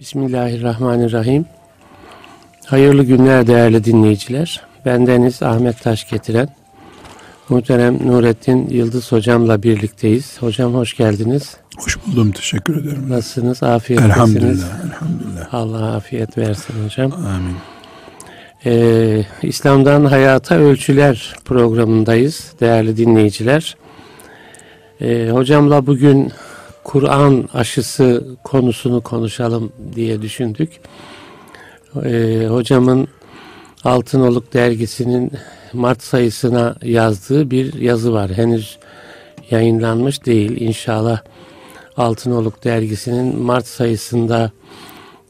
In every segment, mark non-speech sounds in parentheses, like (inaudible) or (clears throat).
Bismillahirrahmanirrahim. Hayırlı günler değerli dinleyiciler. Bendeniz Ahmet Taş getiren muhterem Nurettin Yıldız hocamla birlikteyiz. Hocam hoş geldiniz. Hoş buldum. Teşekkür ederim. Nasılsınız? Afiyettesiniz. Elhamdülillah. Elhamdülillah. Allah afiyet versin hocam. Amin. Ee, İslam'dan Hayata Ölçüler programındayız değerli dinleyiciler. Ee, hocamla bugün Kur'an aşısı konusunu konuşalım diye düşündük. Ee, hocamın Altınoluk dergisinin Mart sayısına yazdığı bir yazı var. Henüz yayınlanmış değil. İnşallah Altınoluk dergisinin Mart sayısında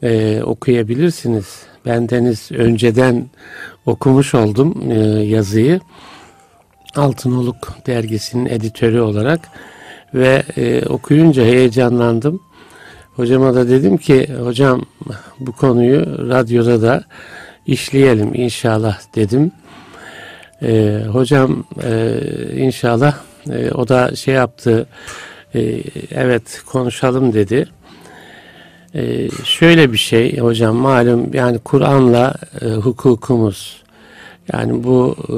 e, okuyabilirsiniz. Bendeniz önceden okumuş oldum e, yazıyı. Altınoluk dergisinin editörü olarak ve e, okuyunca heyecanlandım. Hocama da dedim ki hocam bu konuyu radyoda da işleyelim inşallah dedim. E, hocam e, inşallah e, o da şey yaptı e, evet konuşalım dedi. E, şöyle bir şey hocam malum yani Kur'an'la e, hukukumuz yani bu e,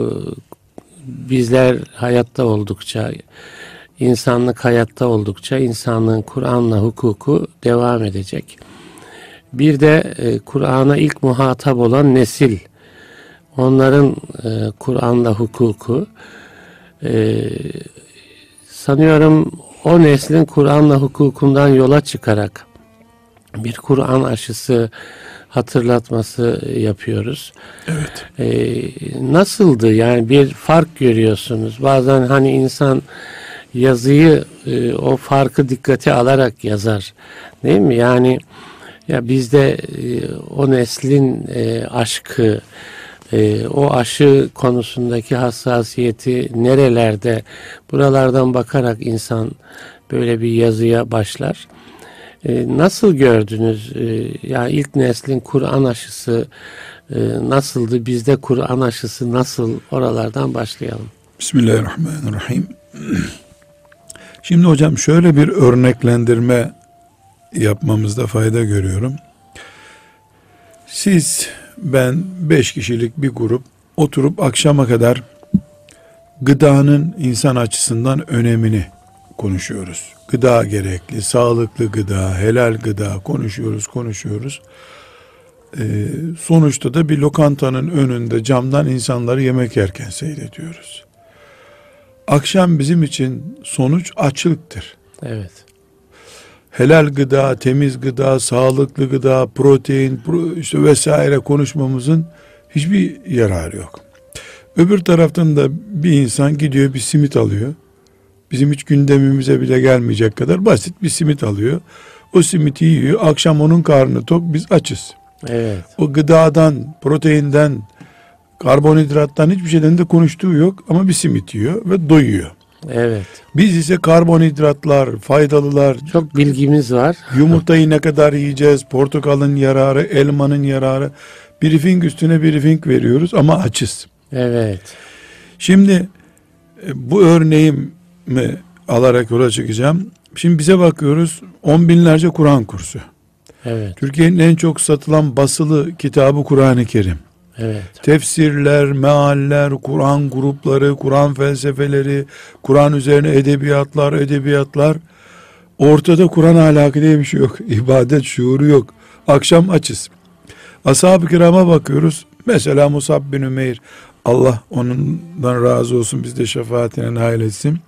bizler hayatta oldukça insanlık hayatta oldukça insanlığın Kur'an'la hukuku devam edecek. Bir de e, Kur'an'a ilk muhatap olan nesil, onların e, Kur'an'la hukuku, e, sanıyorum o neslin Kur'an'la hukukundan yola çıkarak bir Kur'an aşısı hatırlatması yapıyoruz. Evet. Ee, nasıldı yani bir fark görüyorsunuz. Bazen hani insan yazıyı e, o farkı dikkate alarak yazar. Değil mi? Yani ya bizde e, o neslin e, aşkı, e, o aşı konusundaki hassasiyeti nerelerde, buralardan bakarak insan böyle bir yazıya başlar. E, nasıl gördünüz? E, yani ilk neslin Kur'an aşısı e, nasıldı? Bizde Kur'an aşısı nasıl? Oralardan başlayalım. Bismillahirrahmanirrahim. (clears throat) Şimdi hocam şöyle bir örneklendirme yapmamızda fayda görüyorum. Siz, ben beş kişilik bir grup oturup akşama kadar gıdanın insan açısından önemini konuşuyoruz. Gıda gerekli, sağlıklı gıda, helal gıda konuşuyoruz, konuşuyoruz. Ee, sonuçta da bir lokantanın önünde camdan insanları yemek yerken seyrediyoruz. Akşam bizim için sonuç açlıktır. Evet. Helal gıda, temiz gıda, sağlıklı gıda, protein işte vesaire konuşmamızın hiçbir yararı yok. Öbür taraftan da bir insan gidiyor bir simit alıyor. Bizim hiç gündemimize bile gelmeyecek kadar basit bir simit alıyor. O simiti yiyor. Akşam onun karnı tok biz açız. Evet. O gıdadan, proteinden, karbonhidrattan hiçbir şeyden de konuştuğu yok ama bir simit yiyor ve doyuyor. Evet. Biz ise karbonhidratlar, faydalılar, çok bilgimiz var. Yumurtayı ne kadar yiyeceğiz, portakalın yararı, elmanın yararı, briefing üstüne briefing veriyoruz ama açız. Evet. Şimdi e, bu örneğimi alarak yola çıkacağım. Şimdi bize bakıyoruz on binlerce Kur'an kursu. Evet. Türkiye'nin en çok satılan basılı kitabı Kur'an-ı Kerim. Evet. Tefsirler, mealler, Kur'an grupları, Kur'an felsefeleri, Kur'an üzerine edebiyatlar, edebiyatlar. Ortada Kur'an ahlakı diye bir şey yok. (laughs) İbadet şuuru yok. Akşam açız. Ashab-ı kirama bakıyoruz. Mesela Musab bin Ümeyr. Allah onundan razı olsun biz de şefaatine nail etsin.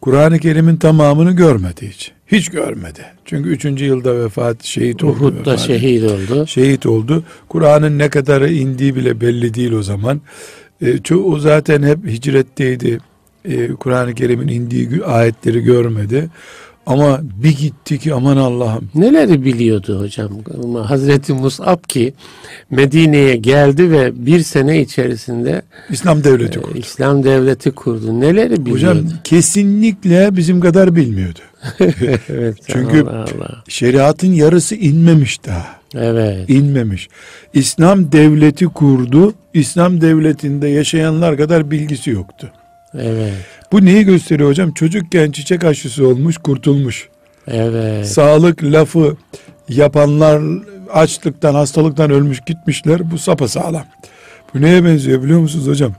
Kur'an-ı Kerim'in tamamını görmedi hiç. Hiç görmedi. Çünkü üçüncü yılda vefat, şehit oldu. Uhud'da şehit oldu. Şehit oldu. Kur'an'ın ne kadarı indiği bile belli değil o zaman. E, çoğu zaten hep hicretteydi. E, Kur'an-ı Kerim'in indiği ayetleri görmedi. Ama bir gitti ki aman Allah'ım. Neleri biliyordu hocam? Hazreti Musab ki Medine'ye geldi ve bir sene içerisinde İslam devleti e, kurdu. İslam devleti kurdu. Neleri biliyordu? Hocam kesinlikle bizim kadar bilmiyordu. (laughs) evet. Çünkü Allah Allah. şeriatın yarısı inmemiş daha. Evet. İnmemiş. İslam devleti kurdu. İslam devletinde yaşayanlar kadar bilgisi yoktu. Evet. Bu neyi gösteriyor hocam? Çocukken çiçek aşısı olmuş, kurtulmuş. Evet. Sağlık lafı yapanlar açlıktan, hastalıktan ölmüş gitmişler. Bu sapasağlam. Bu neye benziyor biliyor musunuz hocam?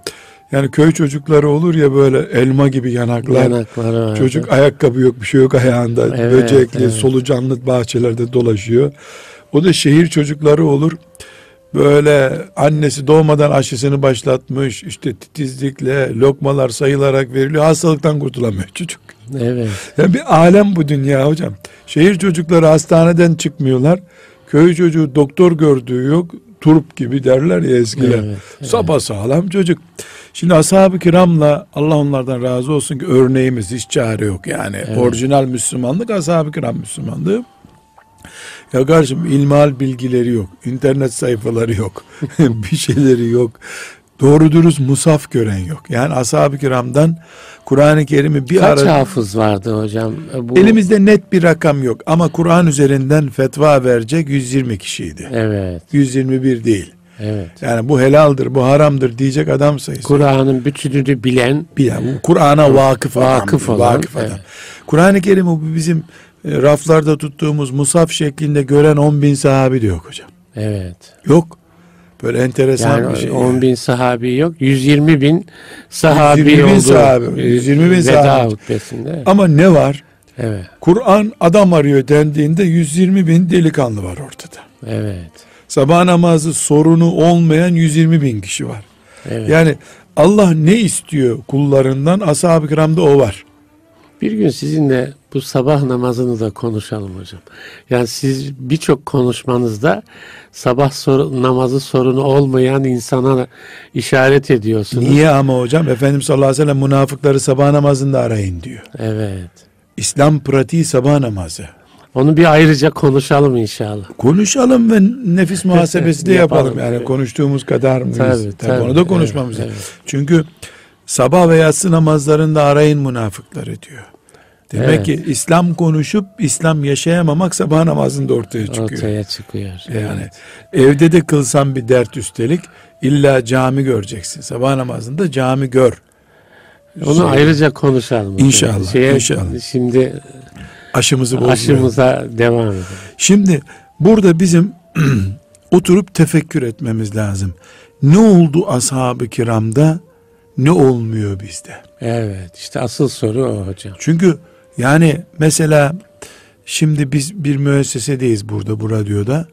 Yani köy çocukları olur ya böyle elma gibi yanaklar. Yanakları vardı. Çocuk ayakkabı yok bir şey yok ayağında. Evet, Böcekli, evet. solucanlı bahçelerde dolaşıyor. O da şehir çocukları olur. Böyle annesi doğmadan aşısını başlatmış. işte titizlikle lokmalar sayılarak veriliyor. Hastalıktan kurtulamıyor (laughs) çocuk. Evet. Ya bir alem bu dünya hocam. Şehir çocukları hastaneden çıkmıyorlar. Köy çocuğu doktor gördüğü yok. Turp gibi derler ya eskiler. Evet, evet. Sapa sağlam çocuk. Şimdi ashab-ı kiramla Allah onlardan razı olsun ki örneğimiz hiç çare yok yani. Orijinal Müslümanlık ashab-ı kiram Müslümanlığı. Ya kardeşim ilmihal bilgileri yok. internet sayfaları yok. (laughs) bir şeyleri yok. Doğru dürüst musaf gören yok. Yani ashab-ı kiramdan Kur'an-ı Kerim'i bir Kaç ara... hafız vardı hocam? Bu, Elimizde net bir rakam yok ama Kur'an üzerinden fetva verecek 120 kişiydi. Evet. 121 değil. Evet. Yani bu helaldir, bu haramdır diyecek adam sayısı. Kur'an'ın bütününü bilen Bilen, Kur'an'a vakıf adam. Vakıf olan, vakıf adam. evet. Kur'an-ı Kerim'i bu bizim e, raflarda tuttuğumuz musaf şeklinde gören 10 bin sahabi de yok hocam. evet. Yok. Böyle enteresan Yani bir şey. 10 yani. bin sahabi yok. 120 bin sahabi 120 bin oldu. sahabi, e, 120 bin Veda sahabi. hutbesinde. Ama ne var? Evet. Kur'an adam arıyor dendiğinde 120 bin delikanlı var ortada. Evet. Sabah namazı sorunu olmayan 120 bin kişi var. Evet. Yani Allah ne istiyor kullarından? Ashab-ı kiramda o var. Bir gün sizinle bu sabah namazını da konuşalım hocam. Yani siz birçok konuşmanızda sabah soru, namazı sorunu olmayan insana işaret ediyorsunuz. Niye ama hocam? Efendimiz sallallahu aleyhi ve sellem münafıkları sabah namazında arayın diyor. Evet. İslam pratiği sabah namazı. Onu bir ayrıca konuşalım inşallah. Konuşalım ve nefis (laughs) muhasebesi de yapalım. Yapalım, Yani evet. konuştuğumuz kadar mıyız? Tabii, tabii. onu da konuşmamız Evet, lazım. Çünkü sabah ve yatsı namazlarında arayın münafıkları diyor. Demek Evet. ki İslam konuşup İslam yaşayamamak sabah namazında ortaya çıkıyor. Ortaya çıkıyor. Yani evde de kılsan bir dert üstelik illa cami göreceksin. Sabah namazında cami gör. Onu Şey, ayrıca konuşalım. İnşallah, inşallah. Şimdi aşımızı bozmayalım. aşımıza devam edelim. Şimdi burada bizim (clears throat) oturup tefekkür etmemiz lazım. Ne oldu ashab-ı kiramda? Ne olmuyor bizde? Evet işte asıl soru o hocam. Çünkü yani mesela şimdi biz bir müessesedeyiz burada bu radyoda.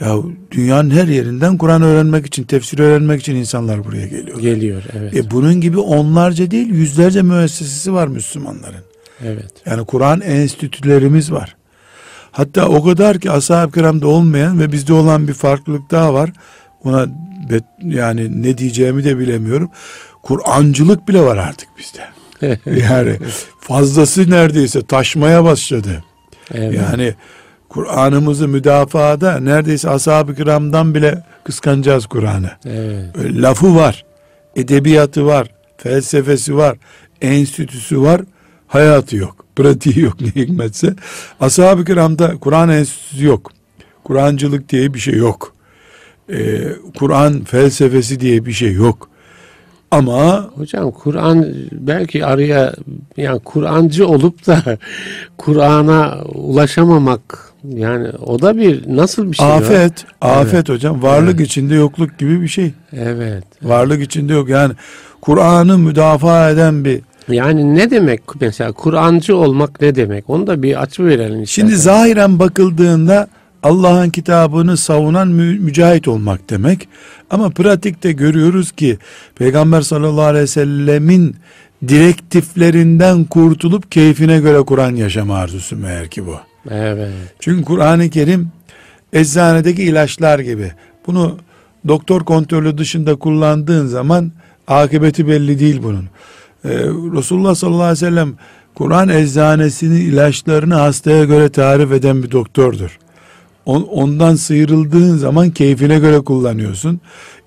Ya dünyanın her yerinden Kur'an öğrenmek için, tefsir öğrenmek için insanlar buraya geliyor. Geliyor evet. E bunun gibi onlarca değil yüzlerce müessesesi var Müslümanların. evet. Yani Kur'an enstitülerimiz var. Hatta o kadar ki ashab-ı kiramda olmayan ve bizde olan bir farklılık daha var. Ona bet- yani ne diyeceğimi de bilemiyorum. Kur'ancılık bile var artık bizde. (laughs) Yani fazlası neredeyse taşmaya başladı. evet. Yani Kur'an'ımızı müdafaada neredeyse ashab-ı kiramdan bile kıskanacağız Kur'an'ı. evet. Lafı var, edebiyatı var, felsefesi var, enstitüsü var, hayatı yok, pratiği yok (laughs) ne hikmetse. Ashab-ı kiramda Kur'an enstitüsü yok. Kur'ancılık diye bir şey yok. Ee, Kur'an felsefesi diye bir şey yok. Ama Hocam Kur'an belki araya yani Kur'ancı olup da (laughs) Kur'an'a ulaşamamak yani o da bir nasıl bir şey? o? afet, afet hocam varlık içinde yokluk gibi bir şey. Evet. Varlık içinde yok. Yani Kur'an'ı müdafaa eden bir Yani ne demek mesela Kur'ancı olmak ne demek? Onu da bir açı verelim. Şimdi istersen. zahiren bakıldığında Allah'ın kitabını savunan mü- mücahit olmak demek. Ama pratikte görüyoruz ki Peygamber sallallahu aleyhi ve sellemin direktiflerinden kurtulup keyfine göre Kur'an yaşama arzusu meğer ki bu. Evet. Çünkü Kur'an-ı Kerim eczanedeki ilaçlar gibi. Bunu doktor kontrolü dışında kullandığın zaman akıbeti belli değil bunun. Ee, Resulullah sallallahu aleyhi ve sellem Kur'an eczanesinin ilaçlarını hastaya göre tarif eden bir doktordur. On- ondan sıyrıldığın zaman keyfine göre kullanıyorsun.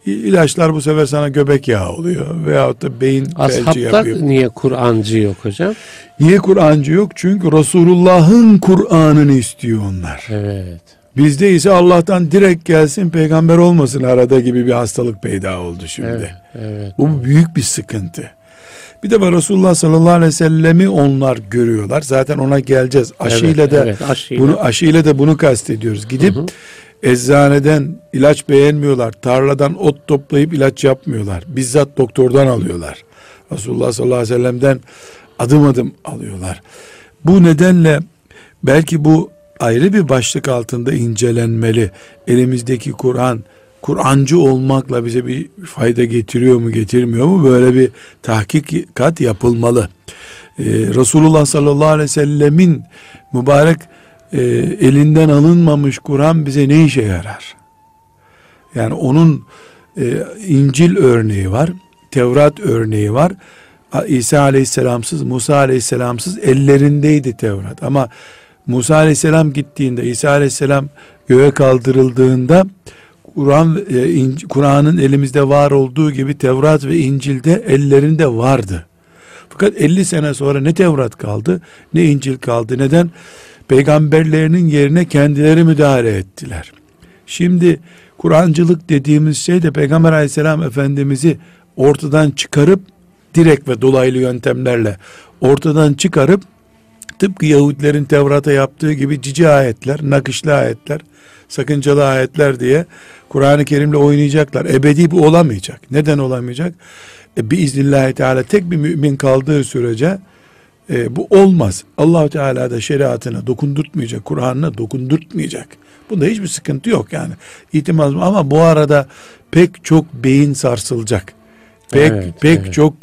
İlaçlar bu sefer sana göbek yağı oluyor veyahut da beyin felci yapıyor. niye Kur'ancı yok hocam? Niye Kur'ancı yok? Çünkü Resulullah'ın Kur'an'ını istiyor onlar. Evet. Bizde ise Allah'tan direkt gelsin peygamber olmasın arada gibi bir hastalık peyda oldu şimdi. Evet. Evet. Bu büyük bir sıkıntı. Bir de Resulullah sallallahu aleyhi ve sellemi onlar görüyorlar. Zaten ona geleceğiz. Aşıyla Evet, da evet, aşıyla. bunu aşıyla da bunu kastediyoruz. Gidip eczaneden ilaç beğenmiyorlar. Tarladan ot toplayıp ilaç yapmıyorlar. Bizzat doktordan alıyorlar. Resulullah sallallahu aleyhi ve sellem'den adım adım alıyorlar. Bu nedenle belki bu ayrı bir başlık altında incelenmeli. Elimizdeki Kur'an Kur'ancı olmakla bize bir fayda getiriyor mu getirmiyor mu böyle bir tahkikat yapılmalı. Ee, Resulullah sallallahu aleyhi ve sellemin mübarek e, elinden alınmamış Kur'an bize ne işe yarar? Yani onun e, İncil örneği var, Tevrat örneği var. İsa aleyhisselamsız, Musa aleyhisselamsız ellerindeydi Tevrat. Ama Musa aleyhisselam gittiğinde, İsa aleyhisselam göğe kaldırıldığında Kur'an e, Kur'an'ın elimizde var olduğu gibi Tevrat ve İncil'de ellerinde vardı. Fakat 50 sene sonra ne Tevrat kaldı ne İncil kaldı. Neden? Peygamberlerinin yerine kendileri müdahale ettiler. Şimdi Kur'ancılık dediğimiz şey de Peygamber aleyhisselam efendimizi ortadan çıkarıp direkt ve dolaylı yöntemlerle ortadan çıkarıp tıpkı Yahudilerin Tevrat'a yaptığı gibi cici ayetler, nakışlı ayetler, sakıncalı ayetler diye Kur'an-ı Kerim'le oynayacaklar. Ebedi bu olamayacak. Neden olamayacak? E, biiznillahü teala tek bir mümin kaldığı sürece e, bu olmaz. allah Teala da şeriatına dokundurtmayacak, Kur'an'ına dokundurtmayacak. Bunda hiçbir sıkıntı yok yani. İtimat ama bu arada pek çok beyin sarsılacak. Pek Evet, pek evet. çok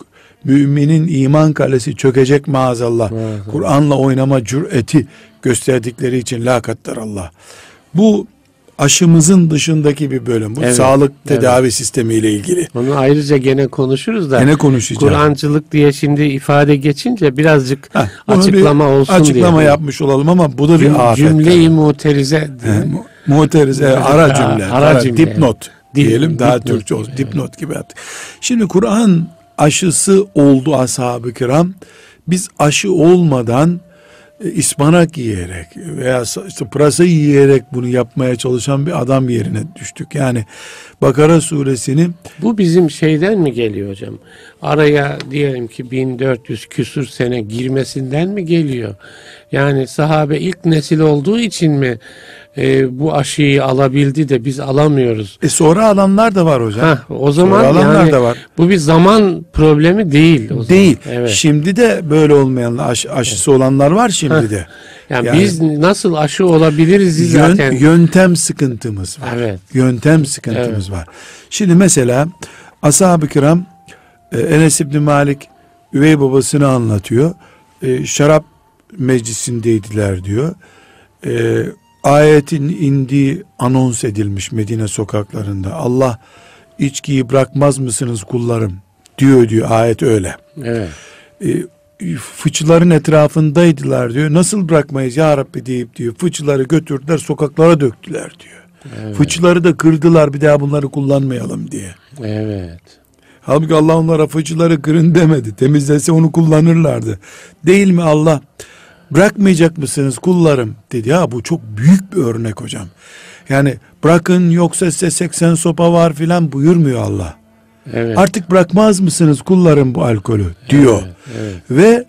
müminin iman kalesi çökecek maazallah. Maazallah. Kur'an'la oynama cüreti gösterdikleri için la Allah. Bu aşımızın dışındaki bir bölüm. Bu Evet, sağlık evet. tedavi sistemiyle ilgili. Onu ayrıca gene konuşuruz da. Yine konuşacağız. Kur'ancılık diye şimdi ifade geçince birazcık bunu açıklama olsun açıklama diye. yapmış olalım ama bu da bir Cüm- afet. Cümle-i muterize He, mu- ara cümle, ara ara, cümle. dipnot Dip- diyelim daha dipnot Türkçe olsun, gibi, dipnot gibi. at. Şimdi Kur'an aşısı oldu ashab-ı kiram. Biz aşı olmadan ıspanak yiyerek veya işte pırasa yiyerek bunu yapmaya çalışan bir adam yerine düştük. Yani Bakara suresini Bu bizim şeyden mi geliyor hocam? Araya diyelim ki 1400 küsür sene girmesinden mi geliyor? Yani sahabe ilk nesil olduğu için mi e, bu aşıyı alabildi de biz alamıyoruz? e, sonra alanlar da var hocam. Heh, o zaman Sonra alanlar yani da var. bu bir zaman problemi değil. O zaman. Değil. Evet. Şimdi de böyle olmayanlar aş- aşısı olanlar var şimdi de. Yani, yani- biz nasıl aşı olabiliriz Yön- zaten? yöntem sıkıntımız var. Evet. Yöntem sıkıntımız var. Şimdi mesela ashab-ı kiram e, Enes İbni Malik üvey babasını anlatıyor. E, şarap meclisindeydiler diyor. E, ayetin indiği anons edilmiş Medine sokaklarında. Allah içkiyi bırakmaz mısınız kullarım diyor diyor ayet öyle. Evet. E, fıçıların etrafındaydılar diyor. Nasıl bırakmayız ya Rabbi deyip diyor. Fıçıları götürdüler sokaklara döktüler diyor. Evet. Fıçıları da kırdılar bir daha bunları kullanmayalım diye. Evet. Halbuki Allah onlara fıçıları kırın demedi. Temizlese onu kullanırlardı. Değil mi Allah? Bırakmayacak mısınız kullarım dedi. Ya bu çok büyük bir örnek hocam. Yani bırakın yoksa size 80 sopa var filan buyurmuyor Allah. Evet. Artık bırakmaz mısınız kullarım bu alkolü diyor. Evet, evet. Ve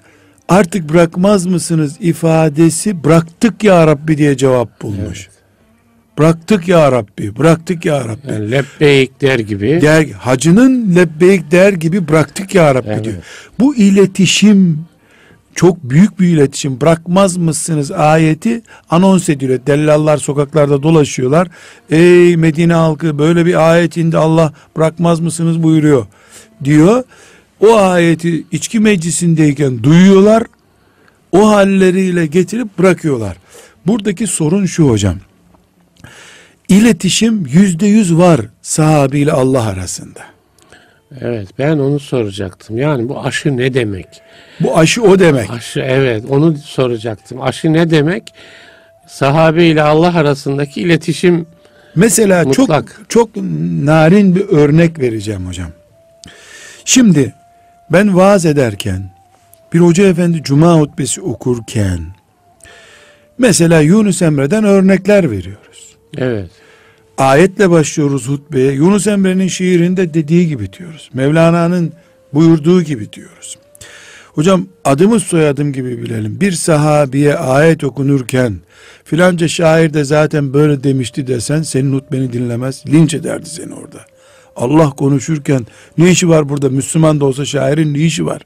artık bırakmaz mısınız ifadesi bıraktık ya Rabbi diye cevap bulmuş. Bıraktık ya Rabbi, bıraktık ya Rabbi. Yani lebbeyk der gibi. Der, hacının lebbeyk der gibi bıraktık ya Rabbi Evet. diyor. Bu iletişim çok büyük bir iletişim. Bırakmaz mısınız ayeti anons ediliyor. Dellallar sokaklarda dolaşıyorlar. Ey Medine halkı böyle bir ayet indi Allah bırakmaz mısınız buyuruyor diyor. O ayeti içki meclisindeyken duyuyorlar. O halleriyle getirip bırakıyorlar. Buradaki sorun şu hocam. İletişim yüzde yüz var sahabiyle Allah arasında. Evet ben onu soracaktım. Yani bu aşı ne demek? Bu aşı o demek. Aşı evet onu soracaktım. Aşı ne demek? Sahabe ile Allah arasındaki iletişim Mesela Mutlak. çok çok narin bir örnek vereceğim hocam. Şimdi ben vaaz ederken bir hoca efendi cuma hutbesi okurken mesela Yunus Emre'den örnekler veriyoruz. evet. Ayetle başlıyoruz hutbeye. Yunus Emre'nin şiirinde dediği gibi diyoruz. Mevlana'nın buyurduğu gibi diyoruz. Hocam adımız soyadım gibi bilelim. Bir sahabiye ayet okunurken filanca şair de zaten böyle demişti desen senin hutbeni dinlemez. Linç ederdi seni orada. Allah konuşurken ne işi var burada? Müslüman da olsa şairin ne işi var?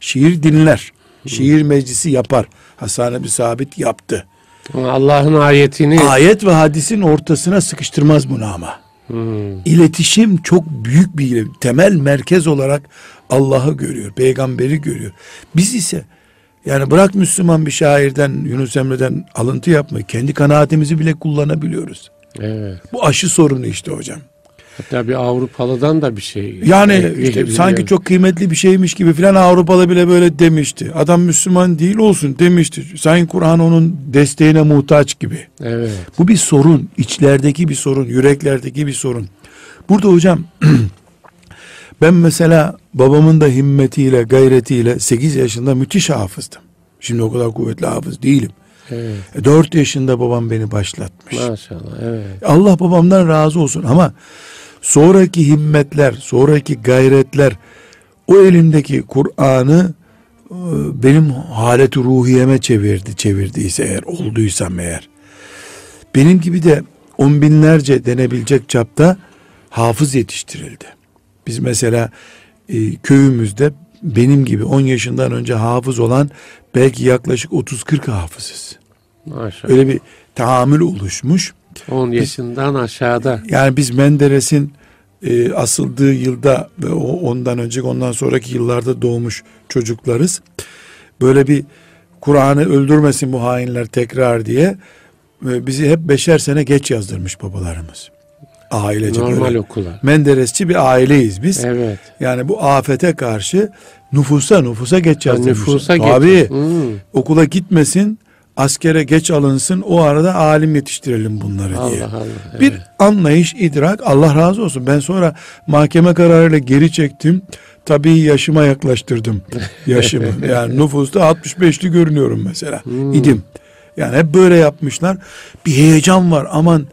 Şiir dinler. Şiir meclisi yapar. Hasan bir sabit yaptı. Allah'ın ayetini Ayet ve hadisin ortasına sıkıştırmaz bunu ama. Hmm. İletişim çok büyük bir temel merkez olarak Allah'ı görüyor, peygamberi görüyor. Biz ise yani bırak Müslüman bir şairden, Yunus Emre'den alıntı yapma. Kendi kanaatimizi bile kullanabiliyoruz. Evet. Bu aşı sorunu işte hocam. Hatta bir Avrupalıdan da bir şey. Yani işte sanki çok kıymetli bir şeymiş gibi filan Avrupalı bile böyle demişti. Adam Müslüman değil olsun demişti. Sanki Kur'an onun desteğine muhtaç gibi. Evet. Bu bir sorun. içlerdeki bir sorun, yüreklerdeki bir sorun. Burada hocam (clears throat) ben mesela babamın da himmetiyle, gayretiyle 8 yaşında müthiş hafızdım. Şimdi o kadar kuvvetli hafız değilim. Evet. 4 yaşında babam beni başlatmış. Maşallah. Evet. Allah babamdan razı olsun ama sonraki himmetler, sonraki gayretler o elimdeki Kur'an'ı e, benim haleti ruhiyeme çevirdi, çevirdiyse eğer, olduysam eğer. Benim gibi de on binlerce denebilecek çapta hafız yetiştirildi. Biz mesela e, köyümüzde benim gibi 10 yaşından önce hafız olan belki yaklaşık 30-40 hafızız. Maşallah. Öyle bir tahammül oluşmuş. 10 yaşından aşağıda. Yani biz Menderes'in e, asıldığı yılda ve o ondan önceki ondan sonraki yıllarda doğmuş çocuklarız. Böyle bir Kur'an'ı öldürmesin bu hainler tekrar diye e, bizi hep beşer sene geç yazdırmış babalarımız. Ailece Normal böyle. okula. Menderesçi bir aileyiz biz. Evet. Yani bu afete karşı nüfusa nüfusa geç yazdırmışlar. Nüfusa Tabii geçiyor. Hmm. okula gitmesin, askere geç alınsın, o arada alim yetiştirelim bunları diye. Allah Allah. Bir evet. anlayış, idrak Allah razı olsun. Ben sonra mahkeme kararıyla geri çektim. Tabii yaşıma yaklaştırdım (laughs) yaşımı. yani nüfusta 65'li görünüyorum mesela. Hmm. İdim. Yani hep böyle yapmışlar. Bir heyecan var. Aman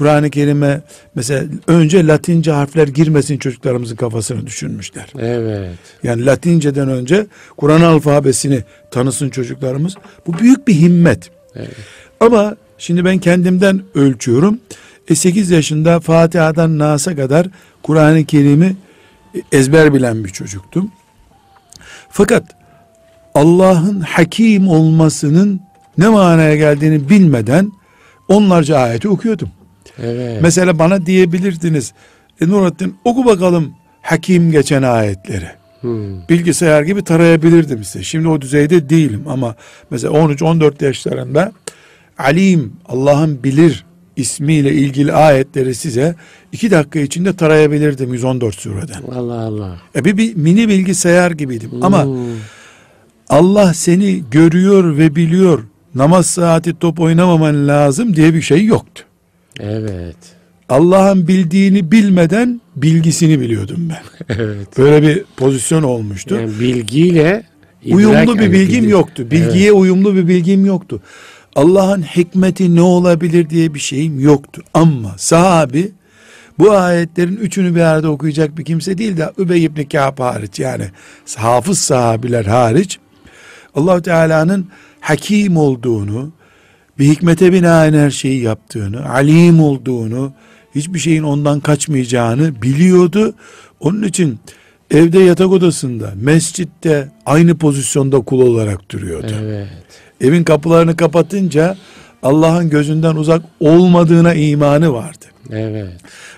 Kur'an-ı Kerim'e mesela önce Latince harfler girmesin çocuklarımızın kafasını düşünmüşler. Evet. Yani Latinceden önce Kur'an alfabesini tanısın çocuklarımız. Bu büyük bir himmet. Evet. Ama şimdi ben kendimden ölçüyorum. E 8 yaşında Fatiha'dan Nas'a kadar Kur'an-ı Kerim'i ezber bilen bir çocuktum. Fakat Allah'ın hakim olmasının ne manaya geldiğini bilmeden onlarca ayeti okuyordum. Evet. Mesela bana diyebilirdiniz, e Nurattin oku bakalım hakim geçen ayetleri Hmm. bilgisayar gibi tarayabilirdim size. Şimdi o düzeyde değilim ama mesela 13-14 yaşlarında alim, Allah'ın bilir ismiyle ilgili ayetleri size iki dakika içinde tarayabilirdim 114 sureden. Allah Allah. E bir, bir mini bilgisayar gibiydim ama Hmm. Allah seni görüyor ve biliyor. Namaz saati top oynamaman lazım diye bir şey yoktu. Evet. Allah'ın bildiğini bilmeden bilgisini biliyordum ben. (laughs) Evet. Böyle bir pozisyon olmuştu. Yani bilgiyle idrak uyumlu bir yani bilgim bilim. yoktu. Bilgiye uyumlu bir bilgim yoktu. Allah'ın hikmeti ne olabilir diye bir şeyim yoktu. Ama sahabi bu ayetlerin üçünü bir arada okuyacak bir kimse değil de Übey ibn Kâb hariç yani hafız sahabiler hariç allah Teala'nın hakim olduğunu, bir hikmete binaen her şeyi yaptığını, alim olduğunu, hiçbir şeyin ondan kaçmayacağını biliyordu. Onun için evde yatak odasında, mescitte aynı pozisyonda kul olarak duruyordu. Evet. Evin kapılarını kapatınca Allah'ın gözünden uzak olmadığına imanı vardı. Evet.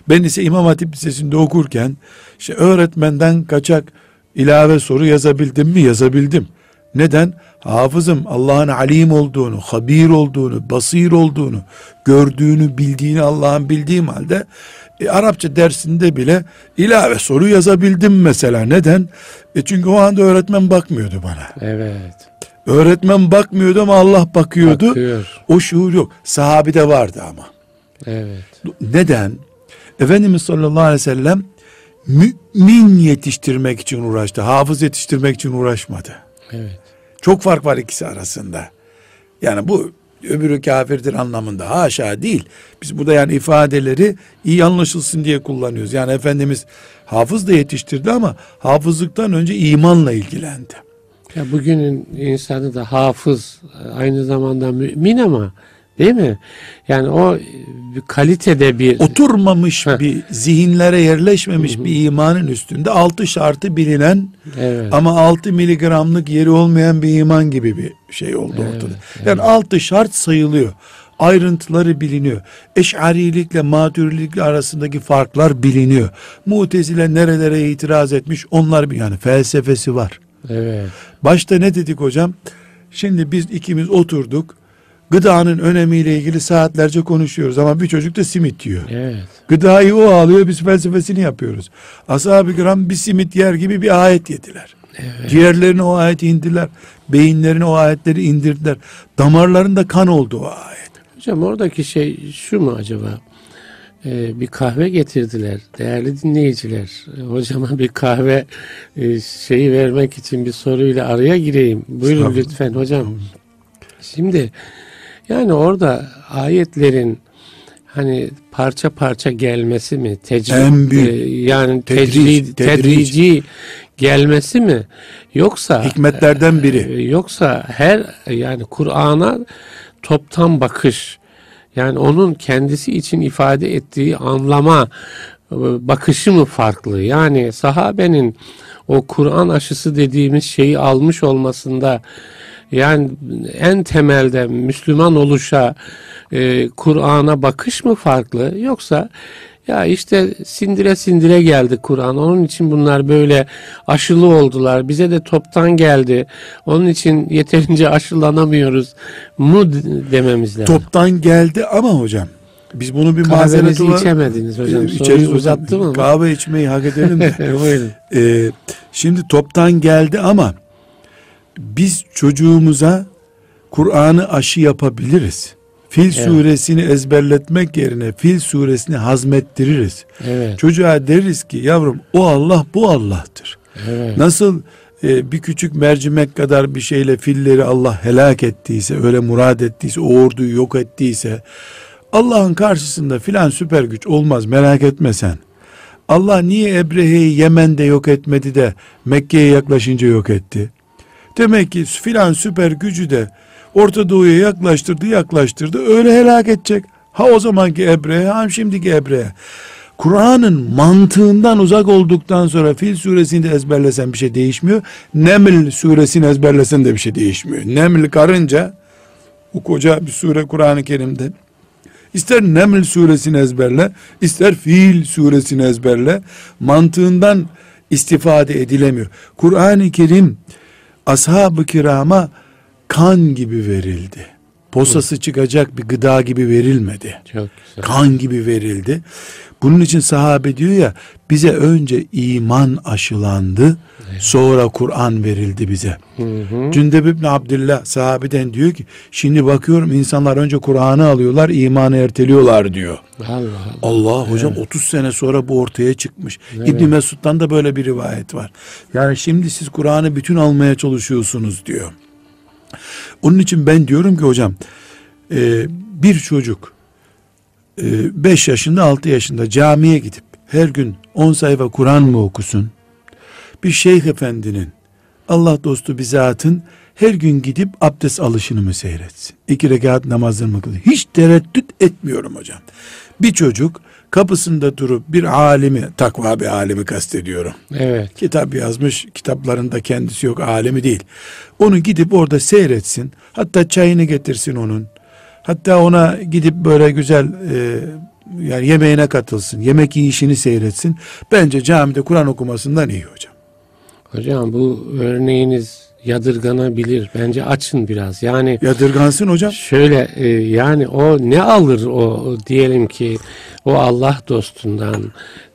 Ben ise İmam Hatip Lisesi'nde okurken işte öğretmenden kaçak ilave soru yazabildim mi? Yazabildim. Neden? Hafızım Allah'ın alim olduğunu, habir olduğunu, basir olduğunu, gördüğünü, bildiğini Allah'ın bildiğim halde e, Arapça dersinde bile ilave soru yazabildim mesela. Neden? E çünkü o anda öğretmen bakmıyordu bana. Evet. Öğretmen bakmıyordu ama Allah bakıyordu. Bakıyor. O şuur yok. Sahabide vardı ama. Evet. Neden? Efendimiz sallallahu aleyhi ve sellem mümin yetiştirmek için uğraştı. Hafız yetiştirmek için uğraşmadı. Evet. Çok fark var ikisi arasında. Yani bu öbürü kafirdir anlamında haşa değil. Biz burada yani ifadeleri iyi anlaşılsın diye kullanıyoruz. Yani Efendimiz hafız da yetiştirdi ama hafızlıktan önce imanla ilgilendi. Ya bugünün insanı da hafız, aynı zamanda mümin ama değil mi? Yani o bir kalitede bir Oturmamış bir zihinlere yerleşmemiş bir imanın üstünde altı şartı bilinen evet. ama altı miligramlık yeri olmayan bir iman gibi bir şey oldu ortada. Yani altı şart sayılıyor. Ayrıntıları biliniyor. Eş'arilikle maturilikle arasındaki farklar biliniyor. Mutezile nerelere itiraz etmiş onlar bir yani felsefesi var. Evet. Başta ne dedik hocam? Şimdi biz ikimiz oturduk. Gıdanın önemiyle ilgili saatlerce konuşuyoruz ama bir çocuk da simit yiyor. Evet. Gıdayı o alıyor biz felsefesini yapıyoruz. Ashab-ı kiram bir simit yer gibi bir ayet yediler. Evet. Ciğerlerine o ayeti indirdiler. Beyinlerine o ayetleri indirdiler. Damarlarında kan oldu o ayet. Hocam oradaki şey şu mu acaba? Ee, bir kahve getirdiler değerli dinleyiciler. Hocama bir kahve e, şeyi vermek için bir soruyla araya gireyim. Buyurun lütfen hocam. Şimdi yani orada ayetlerin hani parça parça gelmesi mi? Tecrid, En büyük. e, yani tecrid, tedric. tedrici gelmesi mi? Yoksa Hikmetlerden biri. e, Yoksa her yani Kur'an'a toptan bakış yani onun kendisi için ifade ettiği anlama e, bakışı mı farklı? Yani sahabenin o Kur'an aşısı dediğimiz şeyi almış olmasında yani en temelde Müslüman oluşa e, Kur'an'a bakış mı farklı yoksa ya işte sindire sindire geldi Kur'an. Onun için bunlar böyle aşılı oldular. Bize de toptan geldi. Onun için yeterince aşılanamıyoruz mu dememiz lazım. Toptan geldi ama hocam biz bunu bir Kahvenizi olarak içemediniz hocam. İçeriz hocam. uzattım ama. Kahve içmeyi hak edelim de. (laughs) Buyurun. Ee, şimdi toptan geldi ama biz çocuğumuza Kur'an'ı aşı yapabiliriz. Fil Evet. suresini ezberletmek yerine Fil suresini hazmettiririz. Evet. Çocuğa deriz ki yavrum o Allah bu Allah'tır. Evet. Nasıl e, bir küçük mercimek kadar bir şeyle filleri Allah helak ettiyse, öyle murad ettiyse, o orduyu yok ettiyse, Allah'ın karşısında filan süper güç olmaz merak etme sen. Allah niye Ebrehe'yi Yemen'de yok etmedi de Mekke'ye yaklaşınca yok etti? Demek ki filan süper gücü de Orta Doğu'ya yaklaştırdı yaklaştırdı öyle helak edecek. Ha o zamanki Ebrehe ha şimdiki Ebrehe. Kur'an'ın mantığından uzak olduktan sonra Fil suresini de ezberlesen bir şey değişmiyor. Neml suresini ezberlesen de bir şey değişmiyor. Neml karınca bu koca bir sure Kur'an-ı Kerim'de. İster Neml suresini ezberle, ister Fil suresini ezberle. Mantığından istifade edilemiyor. Kur'an-ı Kerim ashab-ı kirama kan gibi verildi. Posası çıkacak bir gıda gibi verilmedi Çok güzel. kan gibi verildi. Bunun için sahabe diyor ya bize önce iman aşılandı sonra Kur'an verildi bize. Hı hı. Cündeb İbni Abdillah sahabeden diyor ki şimdi bakıyorum insanlar önce Kur'an'ı alıyorlar imanı erteliyorlar diyor. Allah Allah. Allah hocam 30 sene sonra bu ortaya çıkmış. İbni Mesud'dan da böyle bir rivayet var. Yani şimdi siz Kur'an'ı bütün almaya çalışıyorsunuz diyor. Onun için ben diyorum ki hocam e, bir çocuk 5 yaşında 6 yaşında camiye gidip her gün 10 sayfa Kur'an mı okusun? Bir şeyh efendinin Allah dostu bir her gün gidip abdest alışını mı seyretsin? İki rekat namazını mı kılıyor? Hiç tereddüt etmiyorum hocam. Bir çocuk kapısında durup bir alimi, takva bir alimi kastediyorum. Evet. Kitap yazmış, kitaplarında kendisi yok, alemi değil. Onu gidip orada seyretsin. Hatta çayını getirsin onun. Hatta ona gidip böyle güzel e, yani yemeğine katılsın. Yemek yiyişini seyretsin. Bence camide Kur'an okumasından iyi hocam. Hocam bu örneğiniz yadırganabilir. Bence açın biraz. Yani Yadırgansın hocam. Şöyle e, yani o ne alır o diyelim ki o Allah dostundan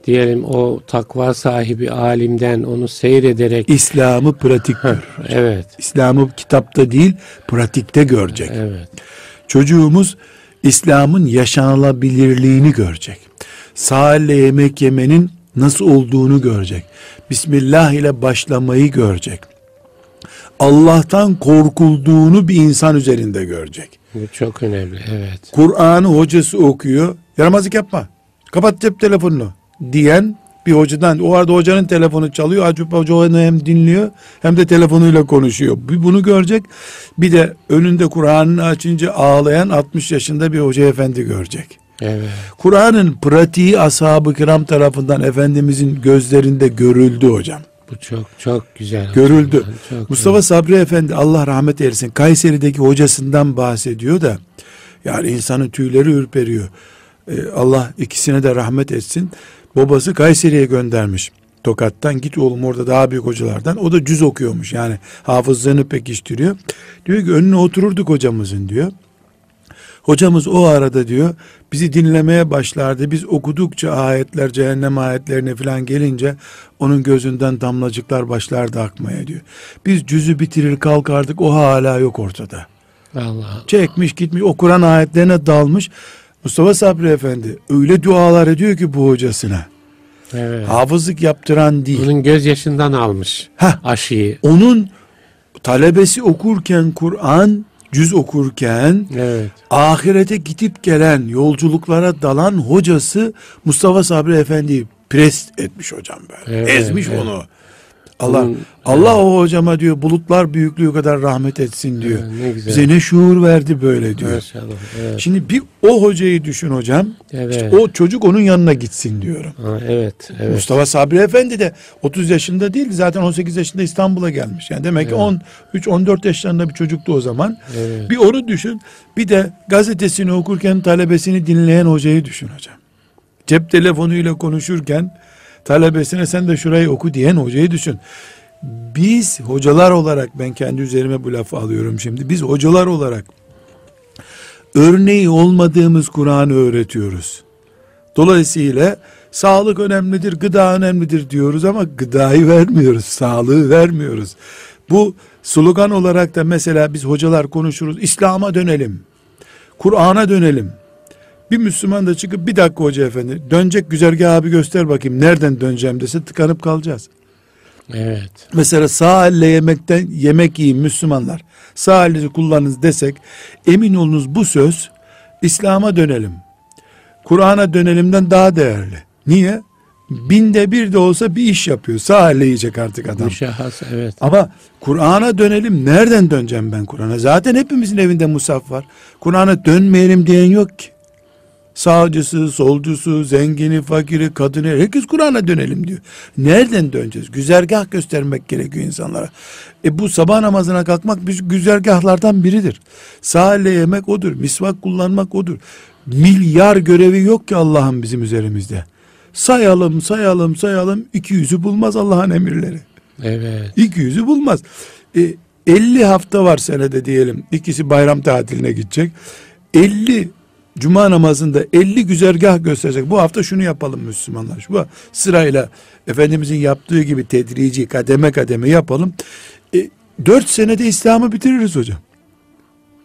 diyelim o takva sahibi alimden onu seyrederek İslam'ı pratik gör. evet İslam'ı kitapta değil pratikte görecek. evet Çocuğumuz İslam'ın yaşanılabilirliğini görecek. Sahille yemek yemenin nasıl olduğunu görecek. Bismillah ile başlamayı görecek. Allah'tan korkulduğunu bir insan üzerinde görecek. bu çok önemli evet Kur'an'ı hocası okuyor. Yaramazlık yapma. Kapat cep telefonunu diyen Bir hocadan o arada hocanın telefonu çalıyor. Acaba hoca onu hem dinliyor hem de telefonuyla konuşuyor. Bir bunu görecek. Bir de önünde Kur'an'ını açınca ağlayan 60 yaşında bir hoca efendi görecek. Evet. Kur'an'ın pratiği ashab-ı kiram tarafından Efendimizin gözlerinde görüldü hocam. Bu çok çok güzel. Görüldü. Çok Mustafa Sabri Efendi Allah rahmet eylesin Kayseri'deki hocasından bahsediyor da yani insanın tüyleri ürperiyor. Ee, Allah ikisine de rahmet etsin. Babası Kayseri'ye göndermiş. Tokat'tan git oğlum orada daha büyük hocalardan. O da cüz okuyormuş yani hafızlığını pekiştiriyor. Diyor ki önüne otururduk hocamızın diyor. Hocamız o arada diyor bizi dinlemeye başlardı. Biz okudukça ayetler cehennem ayetlerine falan gelince onun gözünden damlacıklar başlardı akmaya diyor. Biz cüzü bitirir kalkardık o hala yok ortada. Allah. Çekmiş gitmiş o Kur'an ayetlerine dalmış. Mustafa Sabri Efendi öyle dualar ediyor ki bu hocasına. Evet. Hafızlık yaptıran değil. Bunun gözyaşından almış Heh. aşıyı. Onun talebesi okurken Kur'an cüz okurken Evet. ahirete gidip gelen yolculuklara dalan hocası Mustafa Sabri Efendi'yi pres etmiş hocam böyle. Evet, Ezmiş evet. onu. Allah Bunun- Allah o hocama diyor bulutlar büyüklüğü kadar rahmet etsin diyor. Evet, ne güzel. Bize ne şuur verdi böyle diyor. Maşallah. Evet. Şimdi bir o hocayı düşün hocam. Evet. İşte o çocuk onun yanına gitsin diyorum. Ha, evet. Evet. Mustafa Sabri Efendi de 30 yaşında değildi. Zaten 18 yaşında İstanbul'a gelmiş. Yani demek ki 13-14 yaşlarında bir çocuktu o zaman. Evet. Bir onu düşün. Bir de gazetesini okurken talebesini dinleyen hocayı düşün hocam. Cep telefonuyla konuşurken talebesine sen de şurayı oku diyen hocayı düşün. Biz hocalar olarak ben kendi üzerime bu lafı alıyorum şimdi. Biz hocalar olarak örneği olmadığımız Kur'an'ı öğretiyoruz. Dolayısıyla sağlık önemlidir, gıda önemlidir diyoruz ama gıdayı vermiyoruz, sağlığı vermiyoruz. Bu slogan olarak da mesela biz hocalar konuşuruz, İslam'a dönelim, Kur'an'a dönelim. Bir Müslüman da çıkıp bir dakika hoca efendi dönecek güzergahı abi göster bakayım nereden döneceğim dese tıkanıp kalacağız. Evet. Mesela sağ elle yemekten yemek yiyin Müslümanlar. Sağ elinizi kullanınız desek emin olunuz bu söz İslam'a dönelim. Kur'an'a dönelimden daha değerli. Niye? Binde bir de olsa bir iş yapıyor. Sağ elle yiyecek artık adam. Müşahhas evet. Ama Kur'an'a dönelim. Nereden döneceğim ben Kur'an'a? Zaten hepimizin evinde musaf var. Kur'an'a dönmeyelim diyen yok ki. Sağcısı, solcusu, zengini, fakiri, kadını herkes Kur'an'a dönelim diyor. Nereden döneceğiz? Güzergah göstermek gerekiyor insanlara. E bu sabah namazına kalkmak bir güzergahlardan biridir. Sağ elle yemek odur. Misvak kullanmak odur. Milyar görevi yok ki Allah'ın bizim üzerimizde. Sayalım, sayalım, sayalım. iki yüzü bulmaz Allah'ın emirleri. Evet. 200'ü bulmaz. E, 50 hafta var senede diyelim. İkisi bayram tatiline gidecek. 50 cuma namazında 50 güzergah gösterecek. Bu hafta şunu yapalım Müslümanlar. Şu sırayla Efendimizin yaptığı gibi tedrici kademe kademe yapalım. E, 4 senede İslam'ı bitiririz hocam.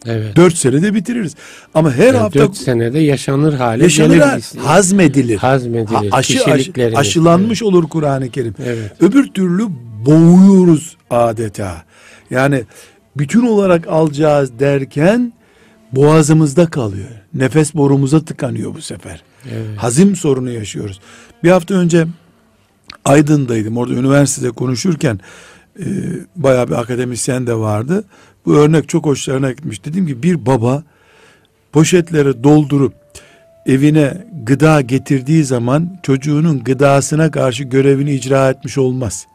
Evet. 4 senede bitiririz. Ama her Yani hafta dört senede yaşanır hale yaşanır gelir. ha- hazmedilir. Hazmedilir. Ha- aşı, aşı- aşılanmış olur Kur'an-ı Kerim. Evet. Öbür türlü boğuyoruz adeta. Yani bütün olarak alacağız derken boğazımızda kalıyor. Nefes borumuza tıkanıyor bu sefer. Evet. Hazim sorunu yaşıyoruz. Bir hafta önce Aydın'daydım. Orada üniversitede konuşurken e, bayağı bir akademisyen de vardı. Bu örnek çok hoşlarına gitmiş. Dedim ki bir baba poşetleri doldurup evine gıda getirdiği zaman çocuğunun gıdasına karşı görevini icra etmiş olmaz.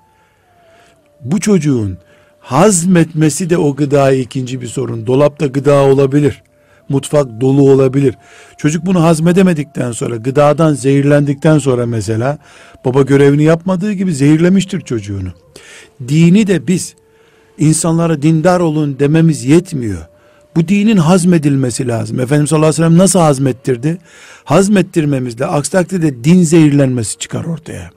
Bu çocuğun hazmetmesi de o gıdayı ikinci bir sorun. Dolapta gıda olabilir. Mutfak dolu olabilir. Çocuk bunu hazmedemedikten sonra, gıdadan zehirlendikten sonra mesela baba görevini yapmadığı gibi zehirlemiştir çocuğunu. Dini de biz insanlara dindar olun dememiz yetmiyor. Bu dinin hazmedilmesi lazım. Efendimiz sallallahu aleyhi ve sellem nasıl hazmettirdi? Hazmettirmemizle aksi takdirde din zehirlenmesi çıkar ortaya.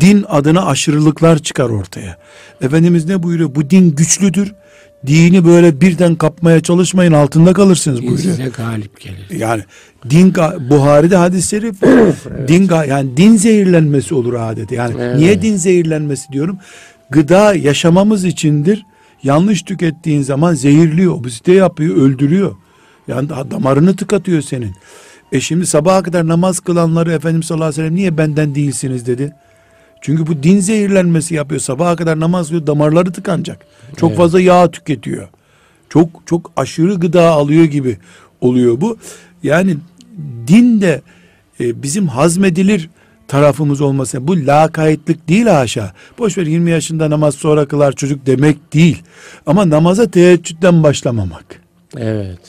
Din adına aşırılıklar çıkar ortaya. Efendimiz ne buyuruyor? Bu din güçlüdür. Dini böyle birden kapmaya çalışmayın altında kalırsınız Din buyuruyor. size galip gelir. Yani din Buhari'de hadis-i şerif din ga- yani din zehirlenmesi olur adeti. Yani Evet. niye din zehirlenmesi diyorum? Gıda yaşamamız içindir. Yanlış tükettiğin zaman zehirliyor, obezite yapıyor, öldürüyor. Yani da- damarını tıkatıyor senin. E şimdi sabaha kadar namaz kılanları Efendimiz sallallahu aleyhi ve sellem niye benden değilsiniz dedi. Çünkü bu din zehirlenmesi yapıyor. Sabaha kadar namaz kılıyor damarları tıkanacak. Çok Evet. fazla yağ tüketiyor. Çok çok aşırı gıda alıyor gibi oluyor bu. Yani din de e, bizim hazmedilir tarafımız olması. Bu lakaytlık değil haşa. Boş ver 20 yaşında namaz sonra kılar çocuk demek değil. Ama namaza teheccüden başlamamak. Evet.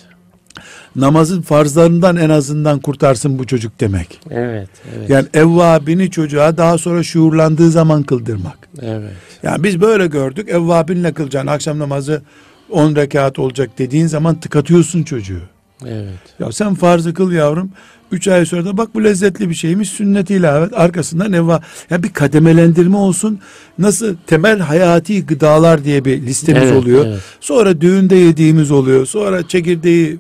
Namazın farzlarından en azından kurtarsın bu çocuk demek. Evet. Evet. Yani evvabini çocuğa daha sonra şuurlandığı zaman kıldırmak. Evet. Yani biz böyle gördük. Evvabinle kılacaksın. Akşam namazı 10 rekat olacak dediğin zaman tıkatıyorsun çocuğu. Evet. Ya sen farzı kıl yavrum. 3 ay sonra da bak bu lezzetli bir şeymiş sünnet ilavet arkasından evva. Ya bir kademelendirme olsun. Nasıl temel hayati gıdalar diye bir listemiz Evet, oluyor. evet. Sonra düğünde yediğimiz oluyor. Sonra çekirdeği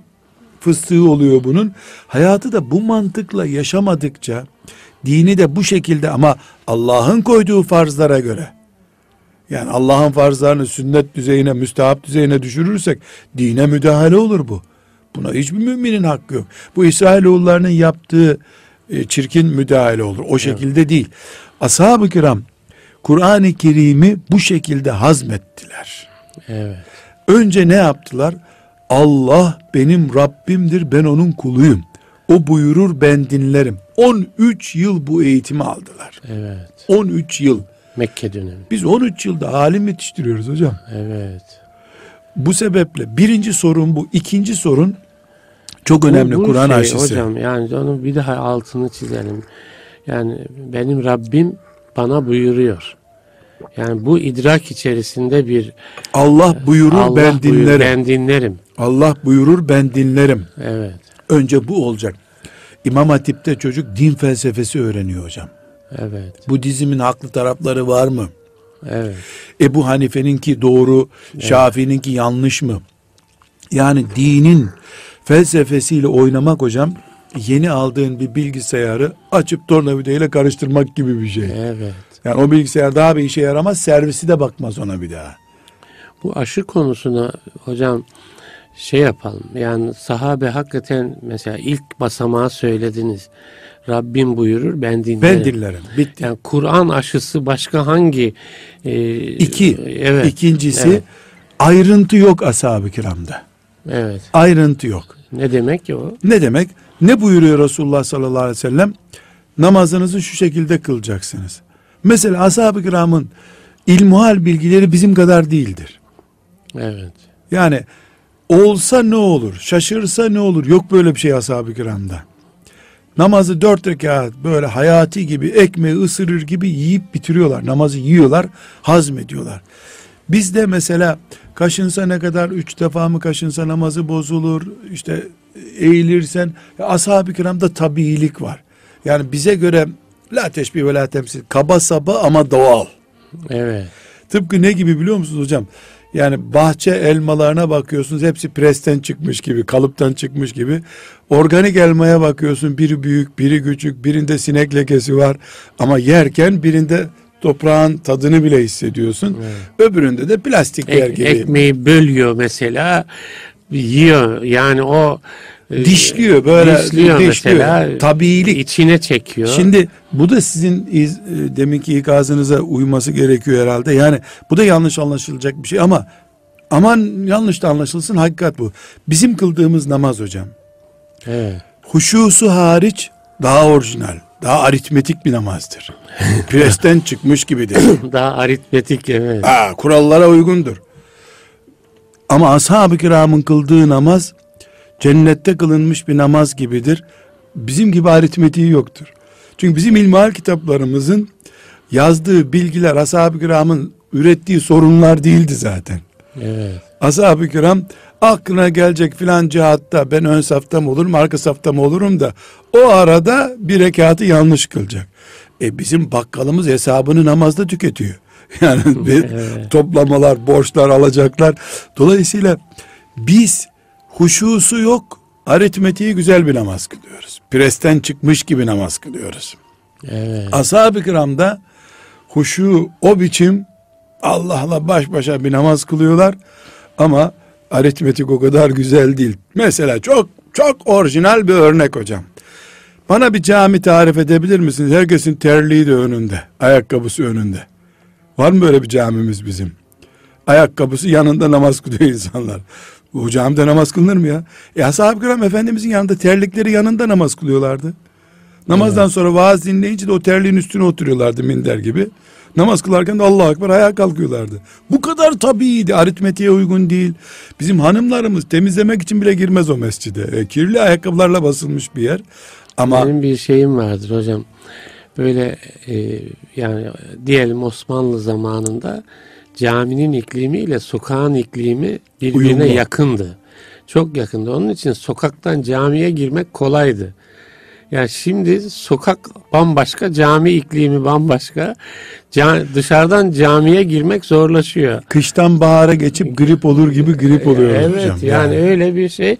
fıstığı oluyor bunun. Hayatı da bu mantıkla yaşamadıkça dini de bu şekilde ama Allah'ın koyduğu farzlara göre yani Allah'ın farzlarını sünnet düzeyine, müstehap düzeyine düşürürsek dine müdahale olur bu. Buna hiçbir müminin hakkı yok. Bu İsrailoğullarının yaptığı e, çirkin müdahale olur. O şekilde değil. Ashab-ı kiram Kur'an-ı Kerim'i bu şekilde hazmettiler. Evet. Önce ne yaptılar? Allah benim Rabbimdir ben onun kuluyum. O buyurur ben dinlerim. 13 yıl bu eğitimi aldılar. Evet. 13 yıl. Mekke dönemi. Biz 13 yılda alim yetiştiriyoruz hocam. Evet. Bu sebeple birinci sorun bu. ikinci sorun çok önemli Kur'an şey aşısı. Hocam yani onu bir daha altını çizelim. Yani benim Rabbim bana buyuruyor. Yani bu idrak içerisinde bir Allah buyurur Allah ben buyur, dinlerim. ben dinlerim. Allah buyurur ben dinlerim. Evet. Önce bu olacak. İmam Hatip'te çocuk din felsefesi öğreniyor hocam. Evet. Bu dizimin haklı tarafları var mı? Evet. Ebu Hanife'ninki doğru, Şafii'ninki yanlış mı? Yani dinin felsefesiyle oynamak hocam yeni aldığın bir bilgisayarı açıp tornavidayla karıştırmak gibi bir şey. Evet. Yani o bilgisayar daha bir işe yaramaz, servisi de bakmaz ona bir daha. Bu aşı konusuna hocam şey yapalım. Yani sahabe hakikaten mesela ilk basamağı söylediniz. Rabbim buyurur ben dinlerim. Ben dinlerim. Bitti. Yani Kur'an aşısı başka hangi? e, İki. Evet. İkincisi Evet. ayrıntı yok ashab-ı kiramda. Evet. Ayrıntı yok. Ne demek ki o? Ne demek? Ne buyuruyor Resulullah sallallahu aleyhi ve sellem? Namazınızı şu şekilde kılacaksınız. Mesela ashab-ı kiramın ilmuhal bilgileri bizim kadar değildir. Evet. Yani olsa ne olur, şaşırsa ne olur? Yok böyle bir şey ashab-ı kiramda. Namazı dört rekat böyle hayati gibi ekmeği ısırır gibi yiyip bitiriyorlar. Namazı yiyorlar, hazmediyorlar. Bizde mesela kaşınsa ne kadar üç defa mı kaşınsa namazı bozulur. İşte eğilirsen ashab-ı kiramda tabiilik var. Yani bize göre la teşbih ve la temsil kaba saba ama doğal. Evet. Tıpkı ne gibi biliyor musunuz hocam? Yani bahçe elmalarına bakıyorsunuz hepsi presten çıkmış gibi, kalıptan çıkmış gibi. Organik elmaya bakıyorsun biri büyük, biri küçük, birinde sinek lekesi var. Ama yerken birinde toprağın tadını bile hissediyorsun. Öbüründe de plastik yer gibi. ekmeği bölüyor mesela yiyor. Yani o e, Dişliyor böyle dişliyor, dişliyor. mesela. Tabiilik. içine çekiyor. Şimdi bu da sizin iz, e, deminki ikazınıza uyması gerekiyor herhalde. Yani bu da yanlış anlaşılacak bir şey ama aman yanlış da anlaşılsın hakikat bu. Bizim kıldığımız namaz hocam. evet. Huşusu hariç daha orijinal, daha aritmetik bir namazdır. (laughs) Presten çıkmış gibidir. Daha aritmetik evet. Ha, kurallara uygundur. Ama ashab-ı kiramın kıldığı namaz cennette kılınmış bir namaz gibidir. Bizim gibi aritmetiği yoktur. Çünkü bizim ilmihal kitaplarımızın yazdığı bilgiler ashab-ı kiramın ürettiği sorunlar değildi zaten. Evet. Ashab-ı kiram aklına gelecek filan cihatta ben ön safta mı olurum arka safta mı olurum da o arada bir rekatı yanlış kılacak. E bizim bakkalımız hesabını namazda tüketiyor. (laughs) Yani bir Evet. toplamalar, borçlar, alacaklar. Dolayısıyla biz huşusu yok, aritmetiği güzel bir namaz kılıyoruz. Presten çıkmış gibi namaz kılıyoruz. Evet. Ashab-ı kiramda huşu o biçim Allah'la baş başa bir namaz kılıyorlar ama aritmetik o kadar güzel değil. Mesela çok çok orijinal bir örnek hocam. Bana bir cami tarif edebilir misiniz? Herkesin terliği de önünde, ayakkabısı önünde. Var mı böyle bir camimiz bizim? Ayakkabısı yanında namaz kılıyor insanlar. Bu camide namaz kılınır mı ya? E ashab-ı kiram Efendimizin yanında terlikleri yanında namaz kılıyorlardı. Namazdan evet. sonra vaaz dinleyince de o terliğin üstüne oturuyorlardı minder gibi. Namaz kılarken de Allah Ekber ayağa kalkıyorlardı. Bu kadar tabiiydi. Aritmetiğe uygun değil. Bizim hanımlarımız temizlemek için bile girmez o mescide. E, kirli ayakkabılarla basılmış bir yer. Ama benim bir şeyim vardır hocam. Böyle e, yani diyelim Osmanlı zamanında caminin iklimiyle sokağın iklimi birbirine Uyumlu. yakındı. Çok yakındı. Onun için sokaktan camiye girmek kolaydı. Yani şimdi sokak bambaşka, cami iklimi bambaşka. Ca- dışarıdan camiye girmek zorlaşıyor. Kıştan bahara geçip grip olur gibi grip oluyor evet, hocam. Evet yani, yani öyle bir şey.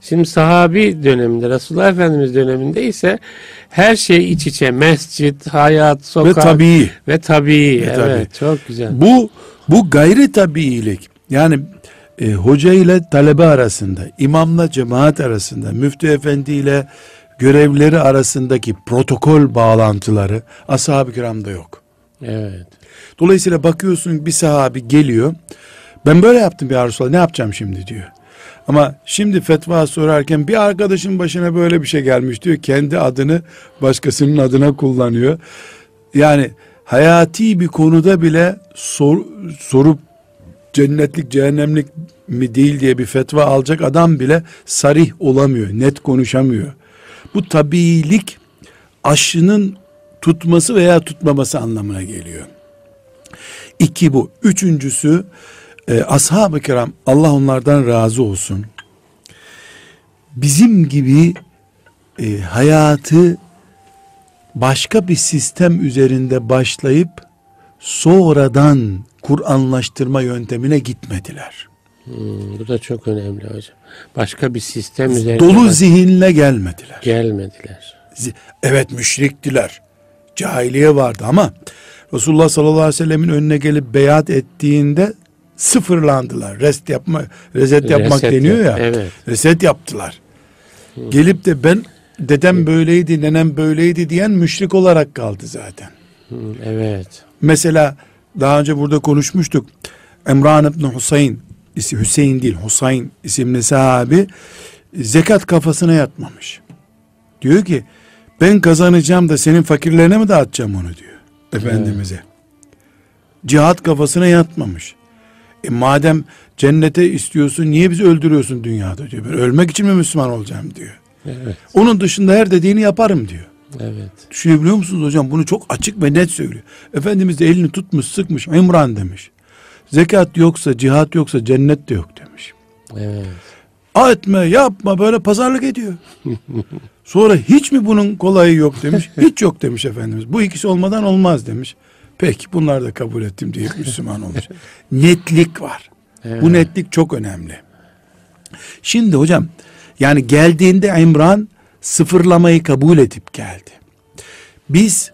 Şimdi sahabi döneminde, Resulullah Efendimiz döneminde ise her şey iç içe. Mescit, hayat, sokak. Ve tabii. Ve tabii. Ve evet tabii. çok güzel. Bu, bu gayri tabiilik. Yani e, hoca ile talebe arasında, imamla cemaat arasında, müftü efendi ile görevleri arasındaki protokol bağlantıları ashab-ı kiramda yok. Evet. Dolayısıyla bakıyorsun bir sahabi geliyor. Ben böyle yaptım bir Resulallah ne yapacağım şimdi diyor. Ama şimdi fetva sorarken bir arkadaşın başına böyle bir şey gelmiş diyor. Kendi adını başkasının adına kullanıyor. Yani hayati bir konuda bile sor, sorup cennetlik cehennemlik mi değil diye bir fetva alacak adam bile sarih olamıyor. Net konuşamıyor. Bu tabiilik aşının tutması veya tutmaması anlamına geliyor. İki bu. Üçüncüsü e, ashab-ı kiram Allah onlardan razı olsun. Bizim gibi e, hayatı başka bir sistem üzerinde başlayıp sonradan Kur'anlaştırma yöntemine gitmediler. Hmm, bu da çok önemli hocam. Başka bir sistem üzerinde dolu zihinle gelmediler. Gelmediler. Evet müşriktiler. Cahiliye vardı ama Resulullah sallallahu aleyhi ve sellemin önüne gelip beyat ettiğinde sıfırlandılar. Rest yapma, reset yapmak reset deniyor ya. Evet. Reset yaptılar. Hı. Gelip de ben dedem böyleydi, nenem böyleydi diyen müşrik olarak kaldı zaten. Hı, evet. Mesela daha önce burada konuşmuştuk. Emran ibn Husayn Hüseyin değil Husayn isimli sahabi zekat kafasına yatmamış. Diyor ki ben kazanacağım da senin fakirlerine mi dağıtacağım onu diyor Efendimiz'e. Cihat kafasına yatmamış. E madem cennete istiyorsun niye bizi öldürüyorsun dünyada diyor. Ben ölmek için mi Müslüman olacağım diyor. Evet. Onun dışında her dediğini yaparım diyor. Evet. Düşünebiliyor musunuz hocam? Bunu çok açık ve net söylüyor. Efendimiz de elini tutmuş sıkmış İmran demiş. Zekat yoksa, cihat yoksa cennet de yok demiş. Evet. Etme, yapma böyle pazarlık ediyor. (laughs) Sonra hiç mi bunun kolayı yok demiş. (laughs) Hiç yok demiş Efendimiz. Bu ikisi olmadan olmaz demiş. Peki bunlar da kabul ettim diye Müslüman olmuş. (laughs) netlik var. Evet. Bu netlik çok önemli. Şimdi hocam yani geldiğinde İmran sıfırlamayı kabul edip geldi. Biz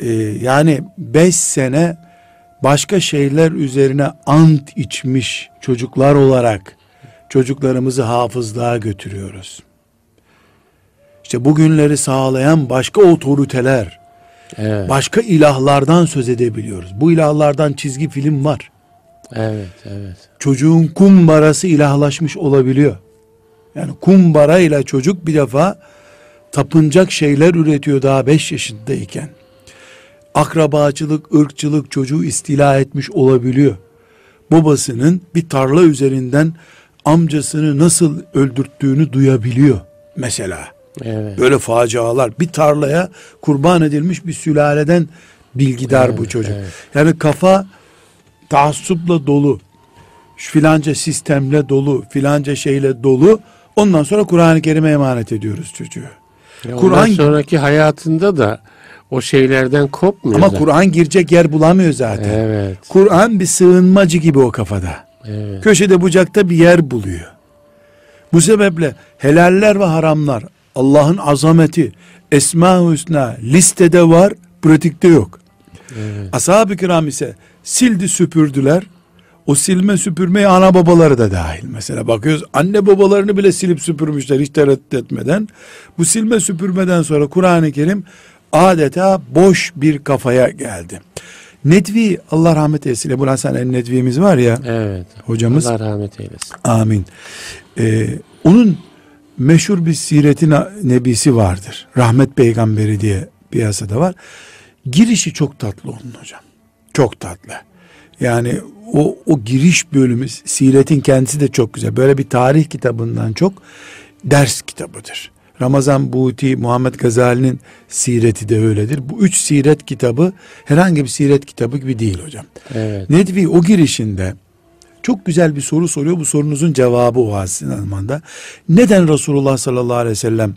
e, yani beş sene başka şeyler üzerine ant içmiş çocuklar olarak çocuklarımızı hafızlığa götürüyoruz. İşte bugünleri sağlayan başka otoriteler, evet. başka ilahlardan söz edebiliyoruz. Bu ilahlardan çizgi film var. Evet, evet. Çocuğun kumbarası ilahlaşmış olabiliyor. Yani kumbara ile çocuk bir defa tapınacak şeyler üretiyor daha beş yaşındayken akrabacılık, ırkçılık çocuğu istila etmiş olabiliyor. Babasının bir tarla üzerinden amcasını nasıl öldürttüğünü duyabiliyor mesela. Evet. Böyle facialar bir tarlaya kurban edilmiş bir sülaleden bilgidar evet, bu çocuk. Evet. Yani kafa taassupla dolu. Filanca sistemle dolu, filanca şeyle dolu. Ondan sonra Kur'an-ı Kerim'e emanet ediyoruz çocuğu. Kur'an sonraki hayatında da o şeylerden kopmuyor. Ama Kur'an girecek yer bulamıyor zaten. Evet. Kur'an bir sığınmacı gibi o kafada. Evet. Köşede bucakta bir yer buluyor. Bu sebeple helaller ve haramlar Allah'ın azameti Esma-ı Hüsna listede var, pratikte yok. Evet. Ashab-ı kiram ise sildi süpürdüler. O silme süpürmeye ana babaları da dahil. Mesela bakıyoruz anne babalarını bile silip süpürmüşler hiç tereddüt etmeden. Bu silme süpürmeden sonra Kur'an-ı Kerim adeta boş bir kafaya geldi. Nedvi Allah rahmet eylesin. Ebu Hasan el Nedvi'miz var ya. Evet. Hocamız. Allah rahmet eylesin. Amin. Ee, onun meşhur bir siretin nebisi vardır. Rahmet peygamberi diye piyasada var. Girişi çok tatlı onun hocam. Çok tatlı. Yani o, o giriş bölümü siretin kendisi de çok güzel. Böyle bir tarih kitabından çok ders kitabıdır. Ramazan Buti, Muhammed Gazali'nin sireti de öyledir. Bu üç siret kitabı herhangi bir siret kitabı gibi değil hocam. Evet. Nedvi o girişinde çok güzel bir soru soruyor. Bu sorunuzun cevabı o aslında. Neden Resulullah sallallahu aleyhi ve sellem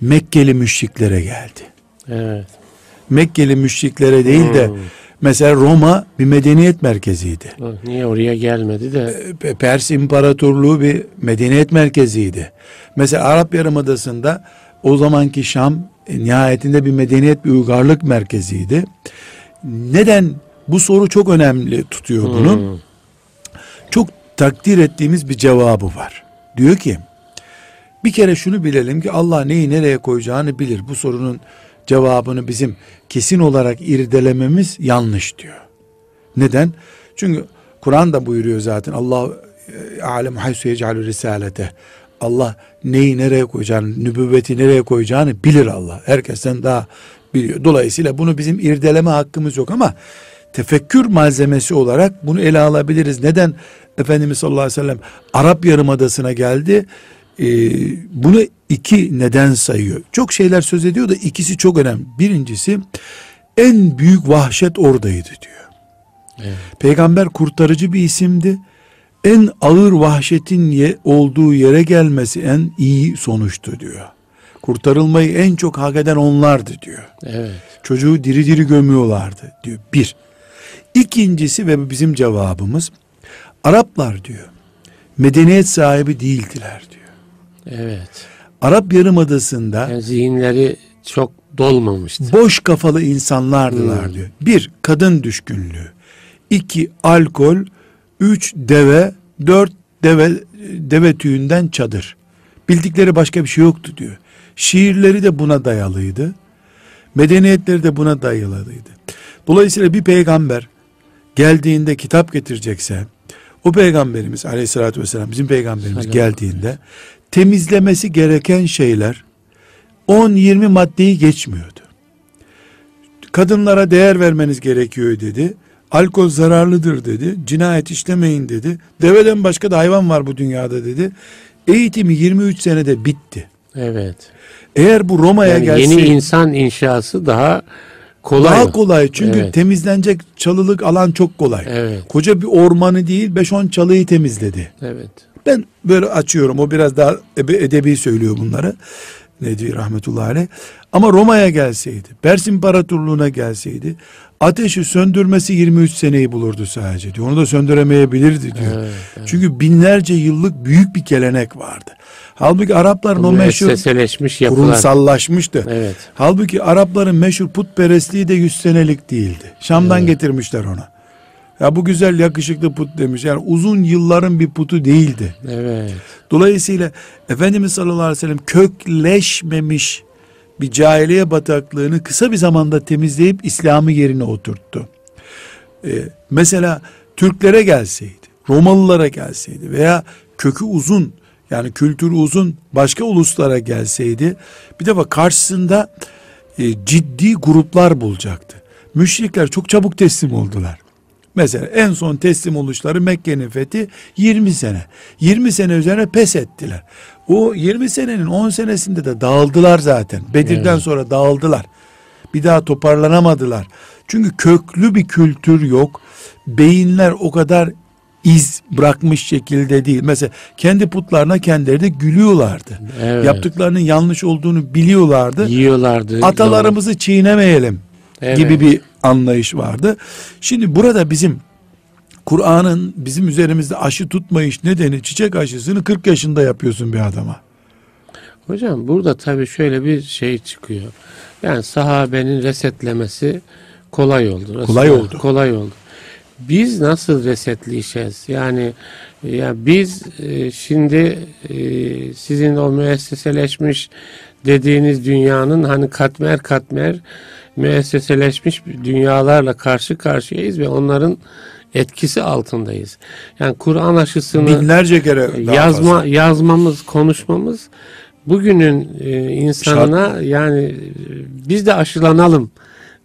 Mekkeli müşriklere geldi? Evet. Mekkeli müşriklere değil de Hmm. Mesela Roma bir medeniyet merkeziydi. Niye oraya gelmedi de Pe- Pers İmparatorluğu bir medeniyet merkeziydi. Mesela Arap Yarımadası'nda o zamanki Şam e, nihayetinde bir medeniyet bir uygarlık merkeziydi. Neden? Bu soru çok önemli tutuyor bunu. Hmm. Çok takdir ettiğimiz bir cevabı var. Diyor ki bir kere şunu bilelim ki Allah neyi nereye koyacağını bilir. Bu sorunun cevabını bizim kesin olarak irdelememiz yanlış diyor. Neden? Çünkü Kur'an da buyuruyor zaten Allah e, alem haysu yec'alü risalete. Allah neyi nereye koyacağını, nübüvveti nereye koyacağını bilir Allah. Herkesten daha biliyor. Dolayısıyla bunu bizim irdeleme hakkımız yok ama tefekkür malzemesi olarak bunu ele alabiliriz. Neden Efendimiz sallallahu aleyhi ve sellem Arap Yarımadası'na geldi? Ee, bunu iki neden sayıyor. Çok şeyler söz ediyor da ikisi çok önemli. Birincisi en büyük vahşet oradaydı diyor. Evet. Peygamber kurtarıcı bir isimdi. En ağır vahşetin ye, olduğu yere gelmesi en iyi sonuçtu diyor. Kurtarılmayı en çok hak eden onlardı diyor. Evet. Çocuğu diri diri gömüyorlardı diyor. Bir. İkincisi ve bizim cevabımız Araplar diyor. Medeniyet sahibi değildiler diyor. Evet. Arap Yarımadası'nda Yani zihinleri çok dolmamıştı. boş kafalı insanlardılar diyor. Bir, kadın düşkünlüğü. iki alkol. Üç, deve. Dört, deve, deve tüyünden çadır. Bildikleri başka bir şey yoktu diyor. Şiirleri de buna dayalıydı. Medeniyetleri de buna dayalıydı. Dolayısıyla bir peygamber geldiğinde kitap getirecekse o peygamberimiz aleyhissalatü vesselam bizim peygamberimiz Selam. geldiğinde temizlemesi gereken şeyler 10-20 maddeyi geçmiyordu. Kadınlara değer vermeniz gerekiyor dedi. Alkol zararlıdır dedi. Cinayet işlemeyin dedi. Deveden başka da hayvan var bu dünyada dedi. Eğitimi 23 senede bitti. Evet. Eğer bu Roma'ya Yani gelse yeni insan inşası daha kolay. daha mı? kolay çünkü Evet. temizlenecek çalılık alan çok kolay. Evet. Koca bir ormanı değil 5-10 çalıyı temizledi. Evet. Ben böyle açıyorum. O biraz daha edebi söylüyor bunları. Nedvi rahmetullahi aleyh. Ama Roma'ya gelseydi, Pers İmparatorluğu'na gelseydi, ateşi söndürmesi 23 seneyi bulurdu sadece diyor. Onu da söndüremeyebilirdi diyor. Evet, evet. Çünkü binlerce yıllık büyük bir gelenek vardı. Halbuki Arapların o meşhur kurumsallaşmıştı. Evet. Halbuki Arapların meşhur putperestliği de 100 senelik değildi. Şam'dan getirmişler onu. Ya bu güzel yakışıklı put demiş. Yani uzun yılların bir putu değildi. Evet. Dolayısıyla Efendimiz sallallahu aleyhi ve sellem kökleşmemiş bir cahiliye bataklığını kısa bir zamanda temizleyip İslam'ı yerine oturttu. Ee, mesela Türklere gelseydi, Romalılara gelseydi veya kökü uzun yani kültürü uzun başka uluslara gelseydi bir defa karşısında e, ciddi gruplar bulacaktı. Müşrikler çok çabuk teslim oldular. Mesela en son teslim oluşları Mekke'nin fethi 20 sene. 20 sene üzerine pes ettiler. O 20 senenin 10 senesinde de dağıldılar zaten. Bedir'den Evet. sonra dağıldılar. Bir daha toparlanamadılar. Çünkü köklü bir kültür yok. Beyinler o kadar iz bırakmış şekilde değil. Mesela kendi putlarına kendileri de gülüyorlardı. Evet. Yaptıklarının yanlış olduğunu biliyorlardı. Yiyorlardı. Atalarımızı çiğnemeyelim Evet. gibi bir anlayış vardı. Şimdi burada bizim Kur'an'ın bizim üzerimizde aşı tutmayış nedeni çiçek aşısını 40 yaşında yapıyorsun bir adama. Hocam burada tabii şöyle bir şey çıkıyor. Yani sahabenin resetlemesi kolay oldu. Kolay oldu. Kolay oldu. biz nasıl resetleyeceğiz? Yani ya biz e, şimdi e, sizin o müesseseleşmiş dediğiniz dünyanın hani katmer katmer müesseseleşmiş dünyalarla karşı karşıyayız ve onların etkisi altındayız. Yani Kur'an aşısını binlerce kere yazma fazla. yazmamız, konuşmamız bugünün e, insanına yani e, biz de aşılanalım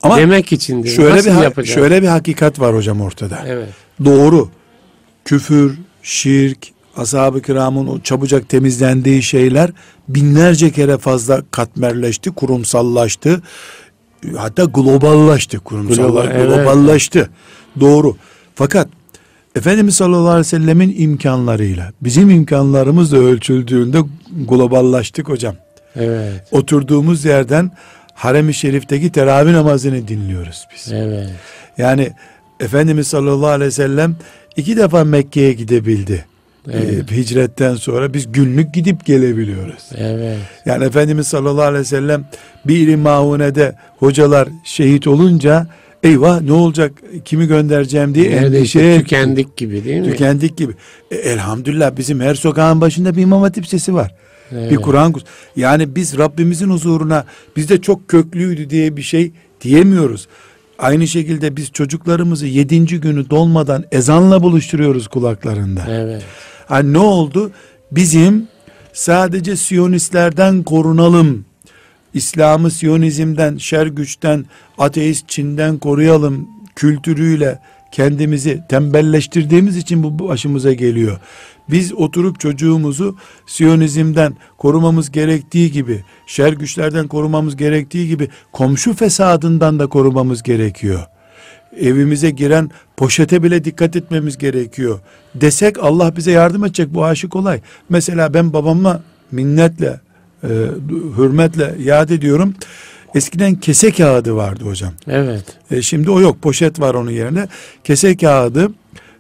Ama demek içindir. Şöyle Nasıl bir yapacağız? şöyle bir hakikat var hocam ortada. Evet. Doğru. Küfür, şirk, ashab-ı kiramın o çabucak temizlendiği şeyler binlerce kere fazla katmerleşti, kurumsallaştı. Hatta globallaştı, kurumsallaştı, Global, evet. globallaştı. Doğru. Fakat Efendimiz sallallahu aleyhi ve sellemin imkanlarıyla bizim imkanlarımız da ölçüldüğünde globallaştık hocam. Evet. Oturduğumuz yerden harem-i şerifteki teravih namazını dinliyoruz biz. Evet. Yani Efendimiz sallallahu aleyhi ve sellem iki defa Mekke'ye gidebildi. Evet. Ee, hicretten sonra biz günlük gidip gelebiliyoruz. Evet. Yani Efendimiz sallallahu aleyhi ve sellem bir maunede hocalar şehit olunca eyvah ne olacak kimi göndereceğim diye Neredeyse endişeye tükendik gibi değil mi? tükendik gibi. E, elhamdülillah bizim her sokağın başında bir imam hatip sesi var. Evet. Bir Kur'an kursu. Yani biz Rabbimizin huzuruna bizde çok köklüydü diye bir şey diyemiyoruz. Aynı şekilde biz çocuklarımızı yedinci günü dolmadan ezanla buluşturuyoruz kulaklarında. Evet. Hani ne oldu? Bizim sadece Siyonistlerden korunalım. İslam'ı Siyonizmden, şer güçten, ateist Çin'den koruyalım kültürüyle kendimizi tembelleştirdiğimiz için bu başımıza geliyor. Biz oturup çocuğumuzu Siyonizmden korumamız gerektiği gibi, şer güçlerden korumamız gerektiği gibi komşu fesadından da korumamız gerekiyor evimize giren poşete bile dikkat etmemiz gerekiyor. Desek Allah bize yardım edecek bu aşık olay. Mesela ben babama minnetle, e, hürmetle yad ediyorum. Eskiden kese kağıdı vardı hocam. Evet. E, şimdi o yok poşet var onun yerine. Kese kağıdı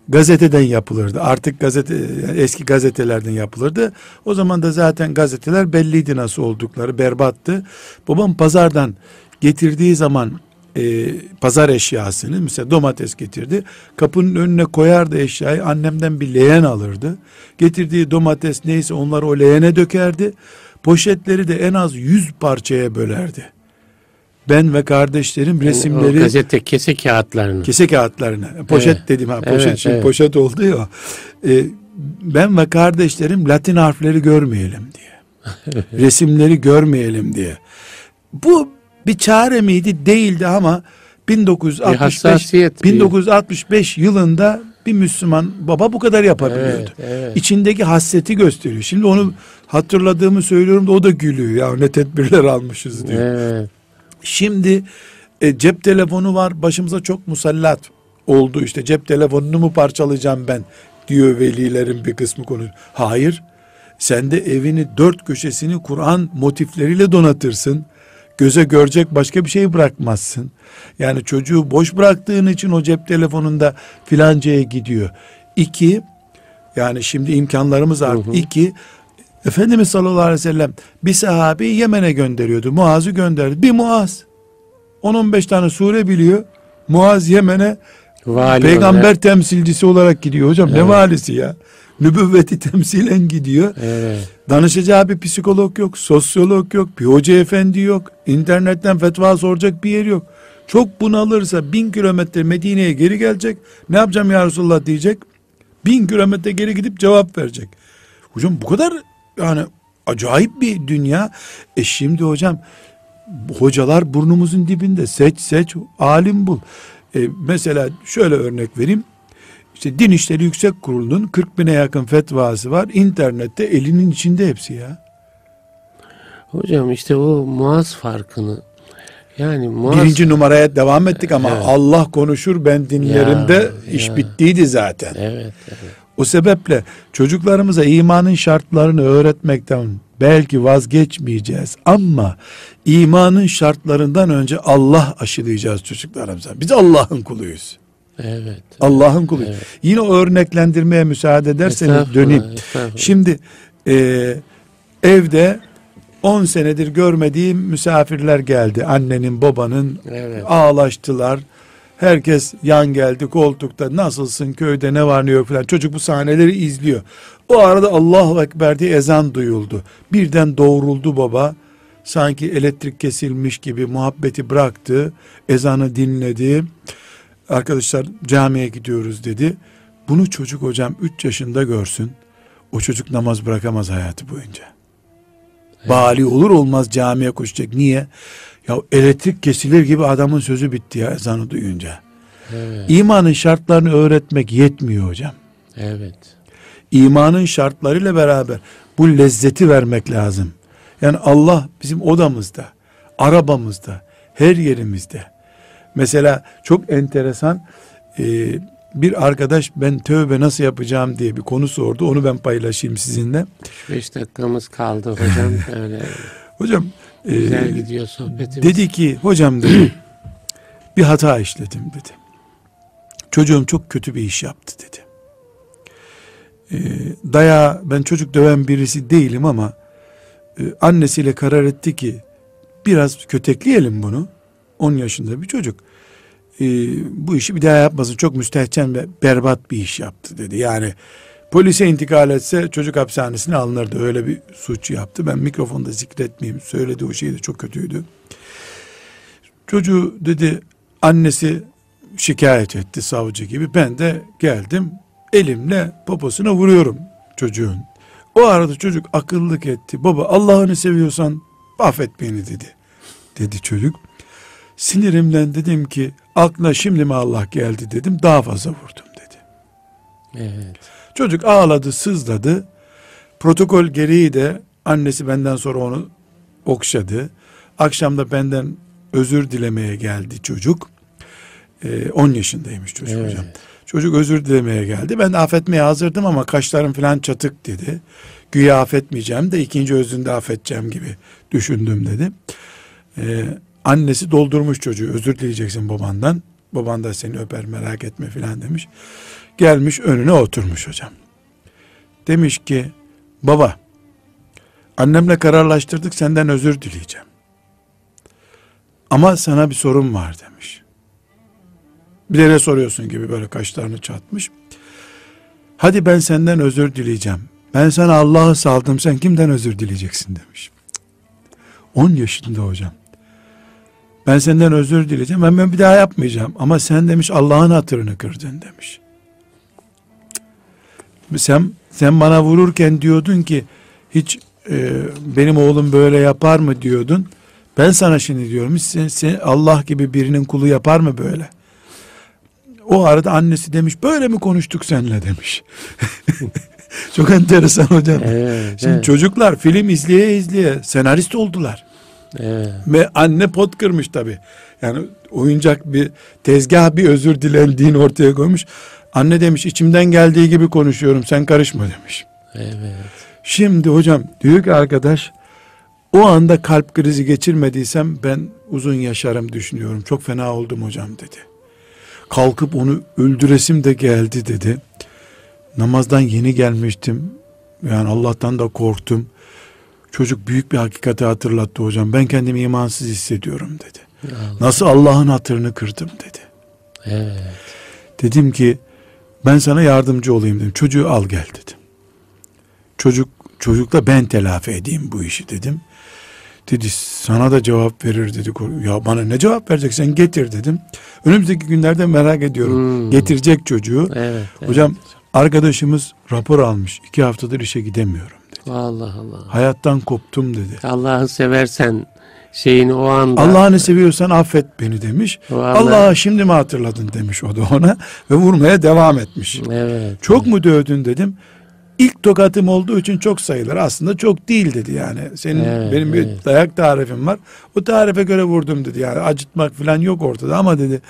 gazeteden yapılırdı. Artık gazete eski gazetelerden yapılırdı. O zaman da zaten gazeteler belliydi nasıl oldukları berbattı. Babam pazardan getirdiği zaman e, pazar eşyasını mesela domates getirdi. Kapının önüne koyardı eşyayı. Annemden bir leğen alırdı. Getirdiği domates neyse onları o leğene dökerdi. Poşetleri de en az 100 parçaya bölerdi. Ben ve kardeşlerim Yani resimleri o gazete kese kağıtlarını. kese kağıtlarına poşet Evet. dedim ha poşet Evet, şimdi evet. poşet oldu ya Ee, ben ve kardeşlerim Latin harfleri görmeyelim diye (laughs) resimleri görmeyelim diye bu bir çare miydi değildi ama 1965 hassasiyet, bir- 1965 yılında bir Müslüman baba bu kadar yapabiliyordu. Evet, evet. İçindeki hasreti gösteriyor. Şimdi onu hatırladığımı söylüyorum da o da gülüyor. Ya ne tedbirler almışız diyor. Evet. Şimdi e, cep telefonu var başımıza çok musallat oldu işte cep telefonunu mu parçalayacağım ben diyor velilerin bir kısmı konu. Hayır sen de evini dört köşesini Kur'an motifleriyle donatırsın. Göze görecek başka bir şey bırakmazsın. Yani çocuğu boş bıraktığın için o cep telefonunda filancaya gidiyor. İki, yani şimdi imkanlarımız arttı. İki, Efendimiz sallallahu aleyhi ve sellem bir sahabeyi Yemen'e gönderiyordu. Muaz'ı gönderdi. Bir Muaz. 10-15 tane sure biliyor. Muaz Yemen'e Vali peygamber olarak. temsilcisi olarak gidiyor. Hocam ne Evet. valisi ya? Nübüvveti temsilen gidiyor. Evet. Danışacağı bir psikolog yok, sosyolog yok, bir hoca efendi yok, internetten fetva soracak bir yer yok. Çok bunalırsa bin kilometre Medine'ye geri gelecek. Ne yapacağım ya Resulullah diyecek. Bin kilometre geri gidip cevap verecek. Hocam bu kadar yani acayip bir dünya. E şimdi hocam hocalar burnumuzun dibinde seç seç alim bul. E, mesela şöyle örnek vereyim. İşte Din İşleri Yüksek Kurulu'nun 40 bine yakın fetvası var. İnternette elinin içinde hepsi ya. Hocam işte o Muaz farkını yani Muaz Birinci numaraya devam ettik ama Evet. Allah konuşur ben dinlerimde Ya, iş ya. bittiydi zaten. evet, evet. O sebeple çocuklarımıza imanın şartlarını öğretmekten belki vazgeçmeyeceğiz ama imanın şartlarından önce Allah aşılayacağız çocuklarımıza. Biz Allah'ın kuluyuz. Evet. Allah'ın kuluyuz. Evet. Yine o örneklendirmeye müsaade ederseniz döneyim. Şimdi e, evde 10 senedir görmediğim misafirler geldi. Annenin, babanın Evet. ağlaştılar. Herkes yan geldi koltukta nasılsın köyde ne var ne yok falan. Çocuk bu sahneleri izliyor. O arada Allahu Ekber diye ezan duyuldu. Birden doğruldu baba. Sanki elektrik kesilmiş gibi muhabbeti bıraktı. Ezanı dinledi. Arkadaşlar camiye gidiyoruz dedi. Bunu çocuk hocam 3 yaşında görsün. O çocuk namaz bırakamaz hayatı boyunca. Evet. Bali olur olmaz camiye koşacak. Niye? Ya elektrik kesilir gibi adamın sözü bitti ya ezanı duyunca. Evet. İmanın şartlarını öğretmek yetmiyor hocam. Evet. İmanın şartlarıyla beraber bu lezzeti vermek lazım. Yani Allah bizim odamızda, arabamızda, her yerimizde. Mesela çok enteresan e, bir arkadaş ben tövbe nasıl yapacağım diye bir konu sordu. Onu ben paylaşayım sizinle. 5 dakikamız kaldı hocam. (laughs) Öyle. hocam Güzel e, gidiyor sohbetimiz. Dedi ki hocam dedi (clears throat) bir hata işledim dedi. Çocuğum çok kötü bir iş yaptı dedi. E, daya ben çocuk döven birisi değilim ama e, annesiyle karar etti ki biraz kötekleyelim bunu. 10 yaşında bir çocuk. E, bu işi bir daha yapmasın. Çok müstehcen ve berbat bir iş yaptı dedi. Yani polise intikal etse çocuk hapishanesine alınırdı. Öyle bir suç yaptı. Ben mikrofonda zikretmeyeyim. Söyledi o şey de çok kötüydü. Çocuğu dedi annesi şikayet etti savcı gibi. Ben de geldim elimle poposuna vuruyorum çocuğun. O arada çocuk akıllık etti. Baba Allah'ını seviyorsan affet beni dedi. Dedi çocuk. Sinirimden dedim ki aklına şimdi mi Allah geldi dedim daha fazla vurdum dedi. Evet. Çocuk ağladı sızladı. Protokol gereği de annesi benden sonra onu okşadı. Akşamda benden özür dilemeye geldi çocuk. Ee, 10 yaşındaymış çocuk evet. hocam. Çocuk özür dilemeye geldi. Ben affetmeye hazırdım ama kaşlarım falan çatık dedi. Güya affetmeyeceğim de ikinci özünde affedeceğim gibi düşündüm dedi. Ee, annesi doldurmuş çocuğu özür dileyeceksin babandan. Baban da seni öper merak etme filan demiş. Gelmiş önüne oturmuş hocam. Demiş ki baba annemle kararlaştırdık senden özür dileyeceğim. Ama sana bir sorun var demiş. Bir de soruyorsun gibi böyle kaşlarını çatmış. Hadi ben senden özür dileyeceğim. Ben sana Allah'ı saldım sen kimden özür dileyeceksin demiş. 10 yaşında hocam. Ben senden özür dileyeceğim. Ben, ben bir daha yapmayacağım. Ama sen demiş Allah'ın hatırını kırdın demiş. Sen, sen bana vururken diyordun ki hiç e, benim oğlum böyle yapar mı diyordun. Ben sana şimdi diyorum sen, sen Allah gibi birinin kulu yapar mı böyle? O arada annesi demiş böyle mi konuştuk seninle demiş. (laughs) Çok enteresan hocam. Evet, Şimdi evet. çocuklar film izleye izleye senarist oldular. Evet. Ve anne pot kırmış tabi. Yani oyuncak bir tezgah bir özür dilendiğini ortaya koymuş. Anne demiş içimden geldiği gibi konuşuyorum sen karışma demiş. Evet. Şimdi hocam diyor ki arkadaş o anda kalp krizi geçirmediysem ben uzun yaşarım düşünüyorum. Çok fena oldum hocam dedi. Kalkıp onu öldüresim de geldi dedi. Namazdan yeni gelmiştim. Yani Allah'tan da korktum. Çocuk büyük bir hakikati hatırlattı hocam. Ben kendimi imansız hissediyorum dedi. Allah. Nasıl Allah'ın hatırını kırdım dedi. Evet. Dedim ki ben sana yardımcı olayım dedim. Çocuğu al gel dedim. Çocuk çocukla ben telafi edeyim bu işi dedim. Dedi sana da cevap verir dedi. Ya bana ne cevap verecek sen getir dedim. Önümüzdeki günlerde merak ediyorum. Hmm. Getirecek çocuğu. Evet, Hocam evet. arkadaşımız rapor almış. iki haftadır işe gidemiyorum dedi. Allah Allah. Hayattan koptum dedi. Allah'ı seversen şeyini o anda. Allah'ını seviyorsan affet beni demiş. Allah'a şimdi mi hatırladın demiş o da ona ve vurmaya devam etmiş. Evet. Çok mu dövdün dedim. İlk tokatım olduğu için çok sayılır. Aslında çok değil dedi yani. Senin evet, benim bir evet. dayak tarifim var. O tarife göre vurdum dedi yani. Acıtmak falan yok ortada ama dedi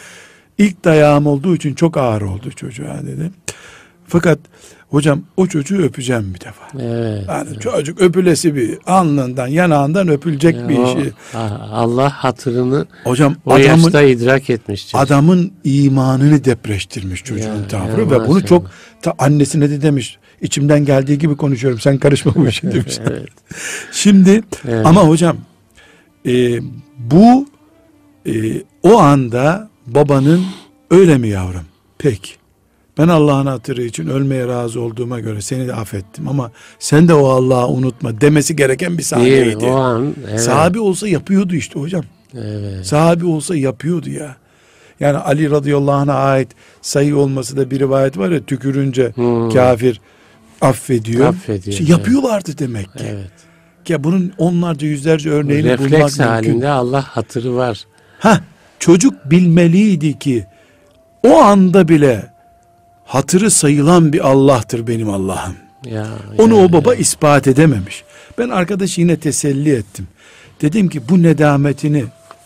ilk dayağım olduğu için çok ağır oldu çocuğa dedi. Fakat hocam o çocuğu öpeceğim bir defa. Evet, yani evet. çocuk öpülesi bir alnından yanağından öpülecek ya bir o, işi. Allah hatırını hocam o adamın, yaşta idrak etmiş. Çocuk. Adamın imanını depreştirmiş çocuğun ya, tavrı ya, ve bunu çok ta, annesine de demiş içimden geldiği gibi konuşuyorum sen karışma bu (laughs) işe demiş. evet. Şimdi evet. ama hocam e, bu e, o anda babanın Öyle mi yavrum? Peki. Ben Allah'ın hatırı için ölmeye razı olduğuma göre seni de affettim ama sen de o Allah'ı unutma demesi gereken bir Değil sahneydi. O an evet. Sahabi olsa yapıyordu işte hocam. evet. Sahabi olsa yapıyordu ya. Yani Ali radıyallahu anh'a ait sayı olması da bir rivayet var ya tükürünce Hmm. kafir affediyor. Affediyor, İşte yapıyorlardı demek ki. Evet. Ya bunun onlarca yüzlerce örneğini bulmak Refleks mümkün. halinde Allah hatırı var. Ha çocuk bilmeliydi ki o anda bile hatırı sayılan bir Allah'tır benim Allah'ım. Ya, Onu ya, o baba ya. ispat edememiş. Ben arkadaşı yine teselli ettim. Dedim ki bu nedametini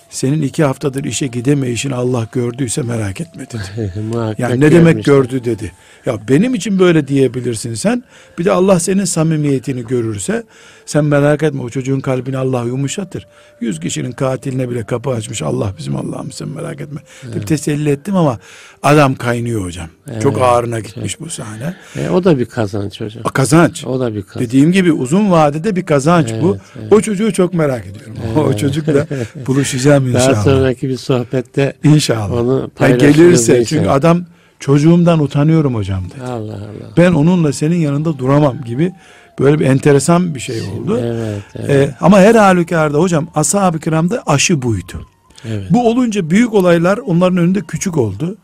senin iki haftadır işe gidemeyişini Allah gördüyse merak etme dedi. (laughs) Yani ne demek gördü dedi. Ya benim için böyle diyebilirsin sen. Bir de Allah senin samimiyetini görürse sen merak etme o çocuğun kalbini Allah yumuşatır. Yüz kişinin katiline bile kapı açmış Allah bizim Allah'ım sen merak etme. Bir teselli ettim ama adam kaynıyor hocam. Çok Evet, ağrına gitmiş bu sahne. E, o da bir kazanç hocam. A, Kazanç. O da bir kazanç. Dediğim gibi uzun vadede bir kazanç bu. Evet, evet. O çocuğu çok merak ediyorum. (laughs) O çocukla (laughs) buluşacağım Daha inşallah. sonraki bir sohbette İnşallah. Onu paylaşırız gelirse inşallah. çünkü adam çocuğumdan utanıyorum hocam dedi. Allah Allah. Ben onunla senin yanında duramam gibi böyle bir enteresan bir şey oldu. Evet, evet, Ee, ama her halükarda hocam ashab-ı kiramda aşı buydu. evet. Bu olunca büyük olaylar onların önünde küçük oldu.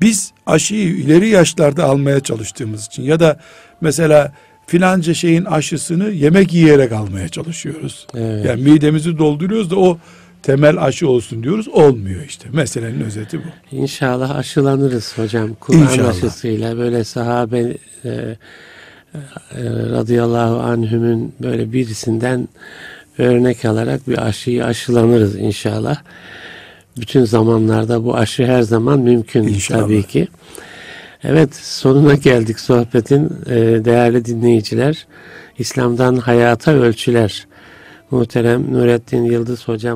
Biz aşıyı ileri yaşlarda almaya çalıştığımız için ya da mesela filanca şeyin aşısını yemek yiyerek almaya çalışıyoruz. Evet. Yani midemizi dolduruyoruz da o temel aşı olsun diyoruz. Olmuyor işte. Meselenin özeti bu. İnşallah aşılanırız hocam. Kur'an aşısıyla böyle sahabe e, e, radıyallahu anhümün böyle birisinden örnek alarak bir aşıyı aşılanırız inşallah. Bütün zamanlarda bu aşı her zaman mümkün İnşallah. tabii ki. Evet sonuna geldik sohbetin e, değerli dinleyiciler. İslam'dan hayata ölçüler. Muhterem Nurettin Yıldız hocam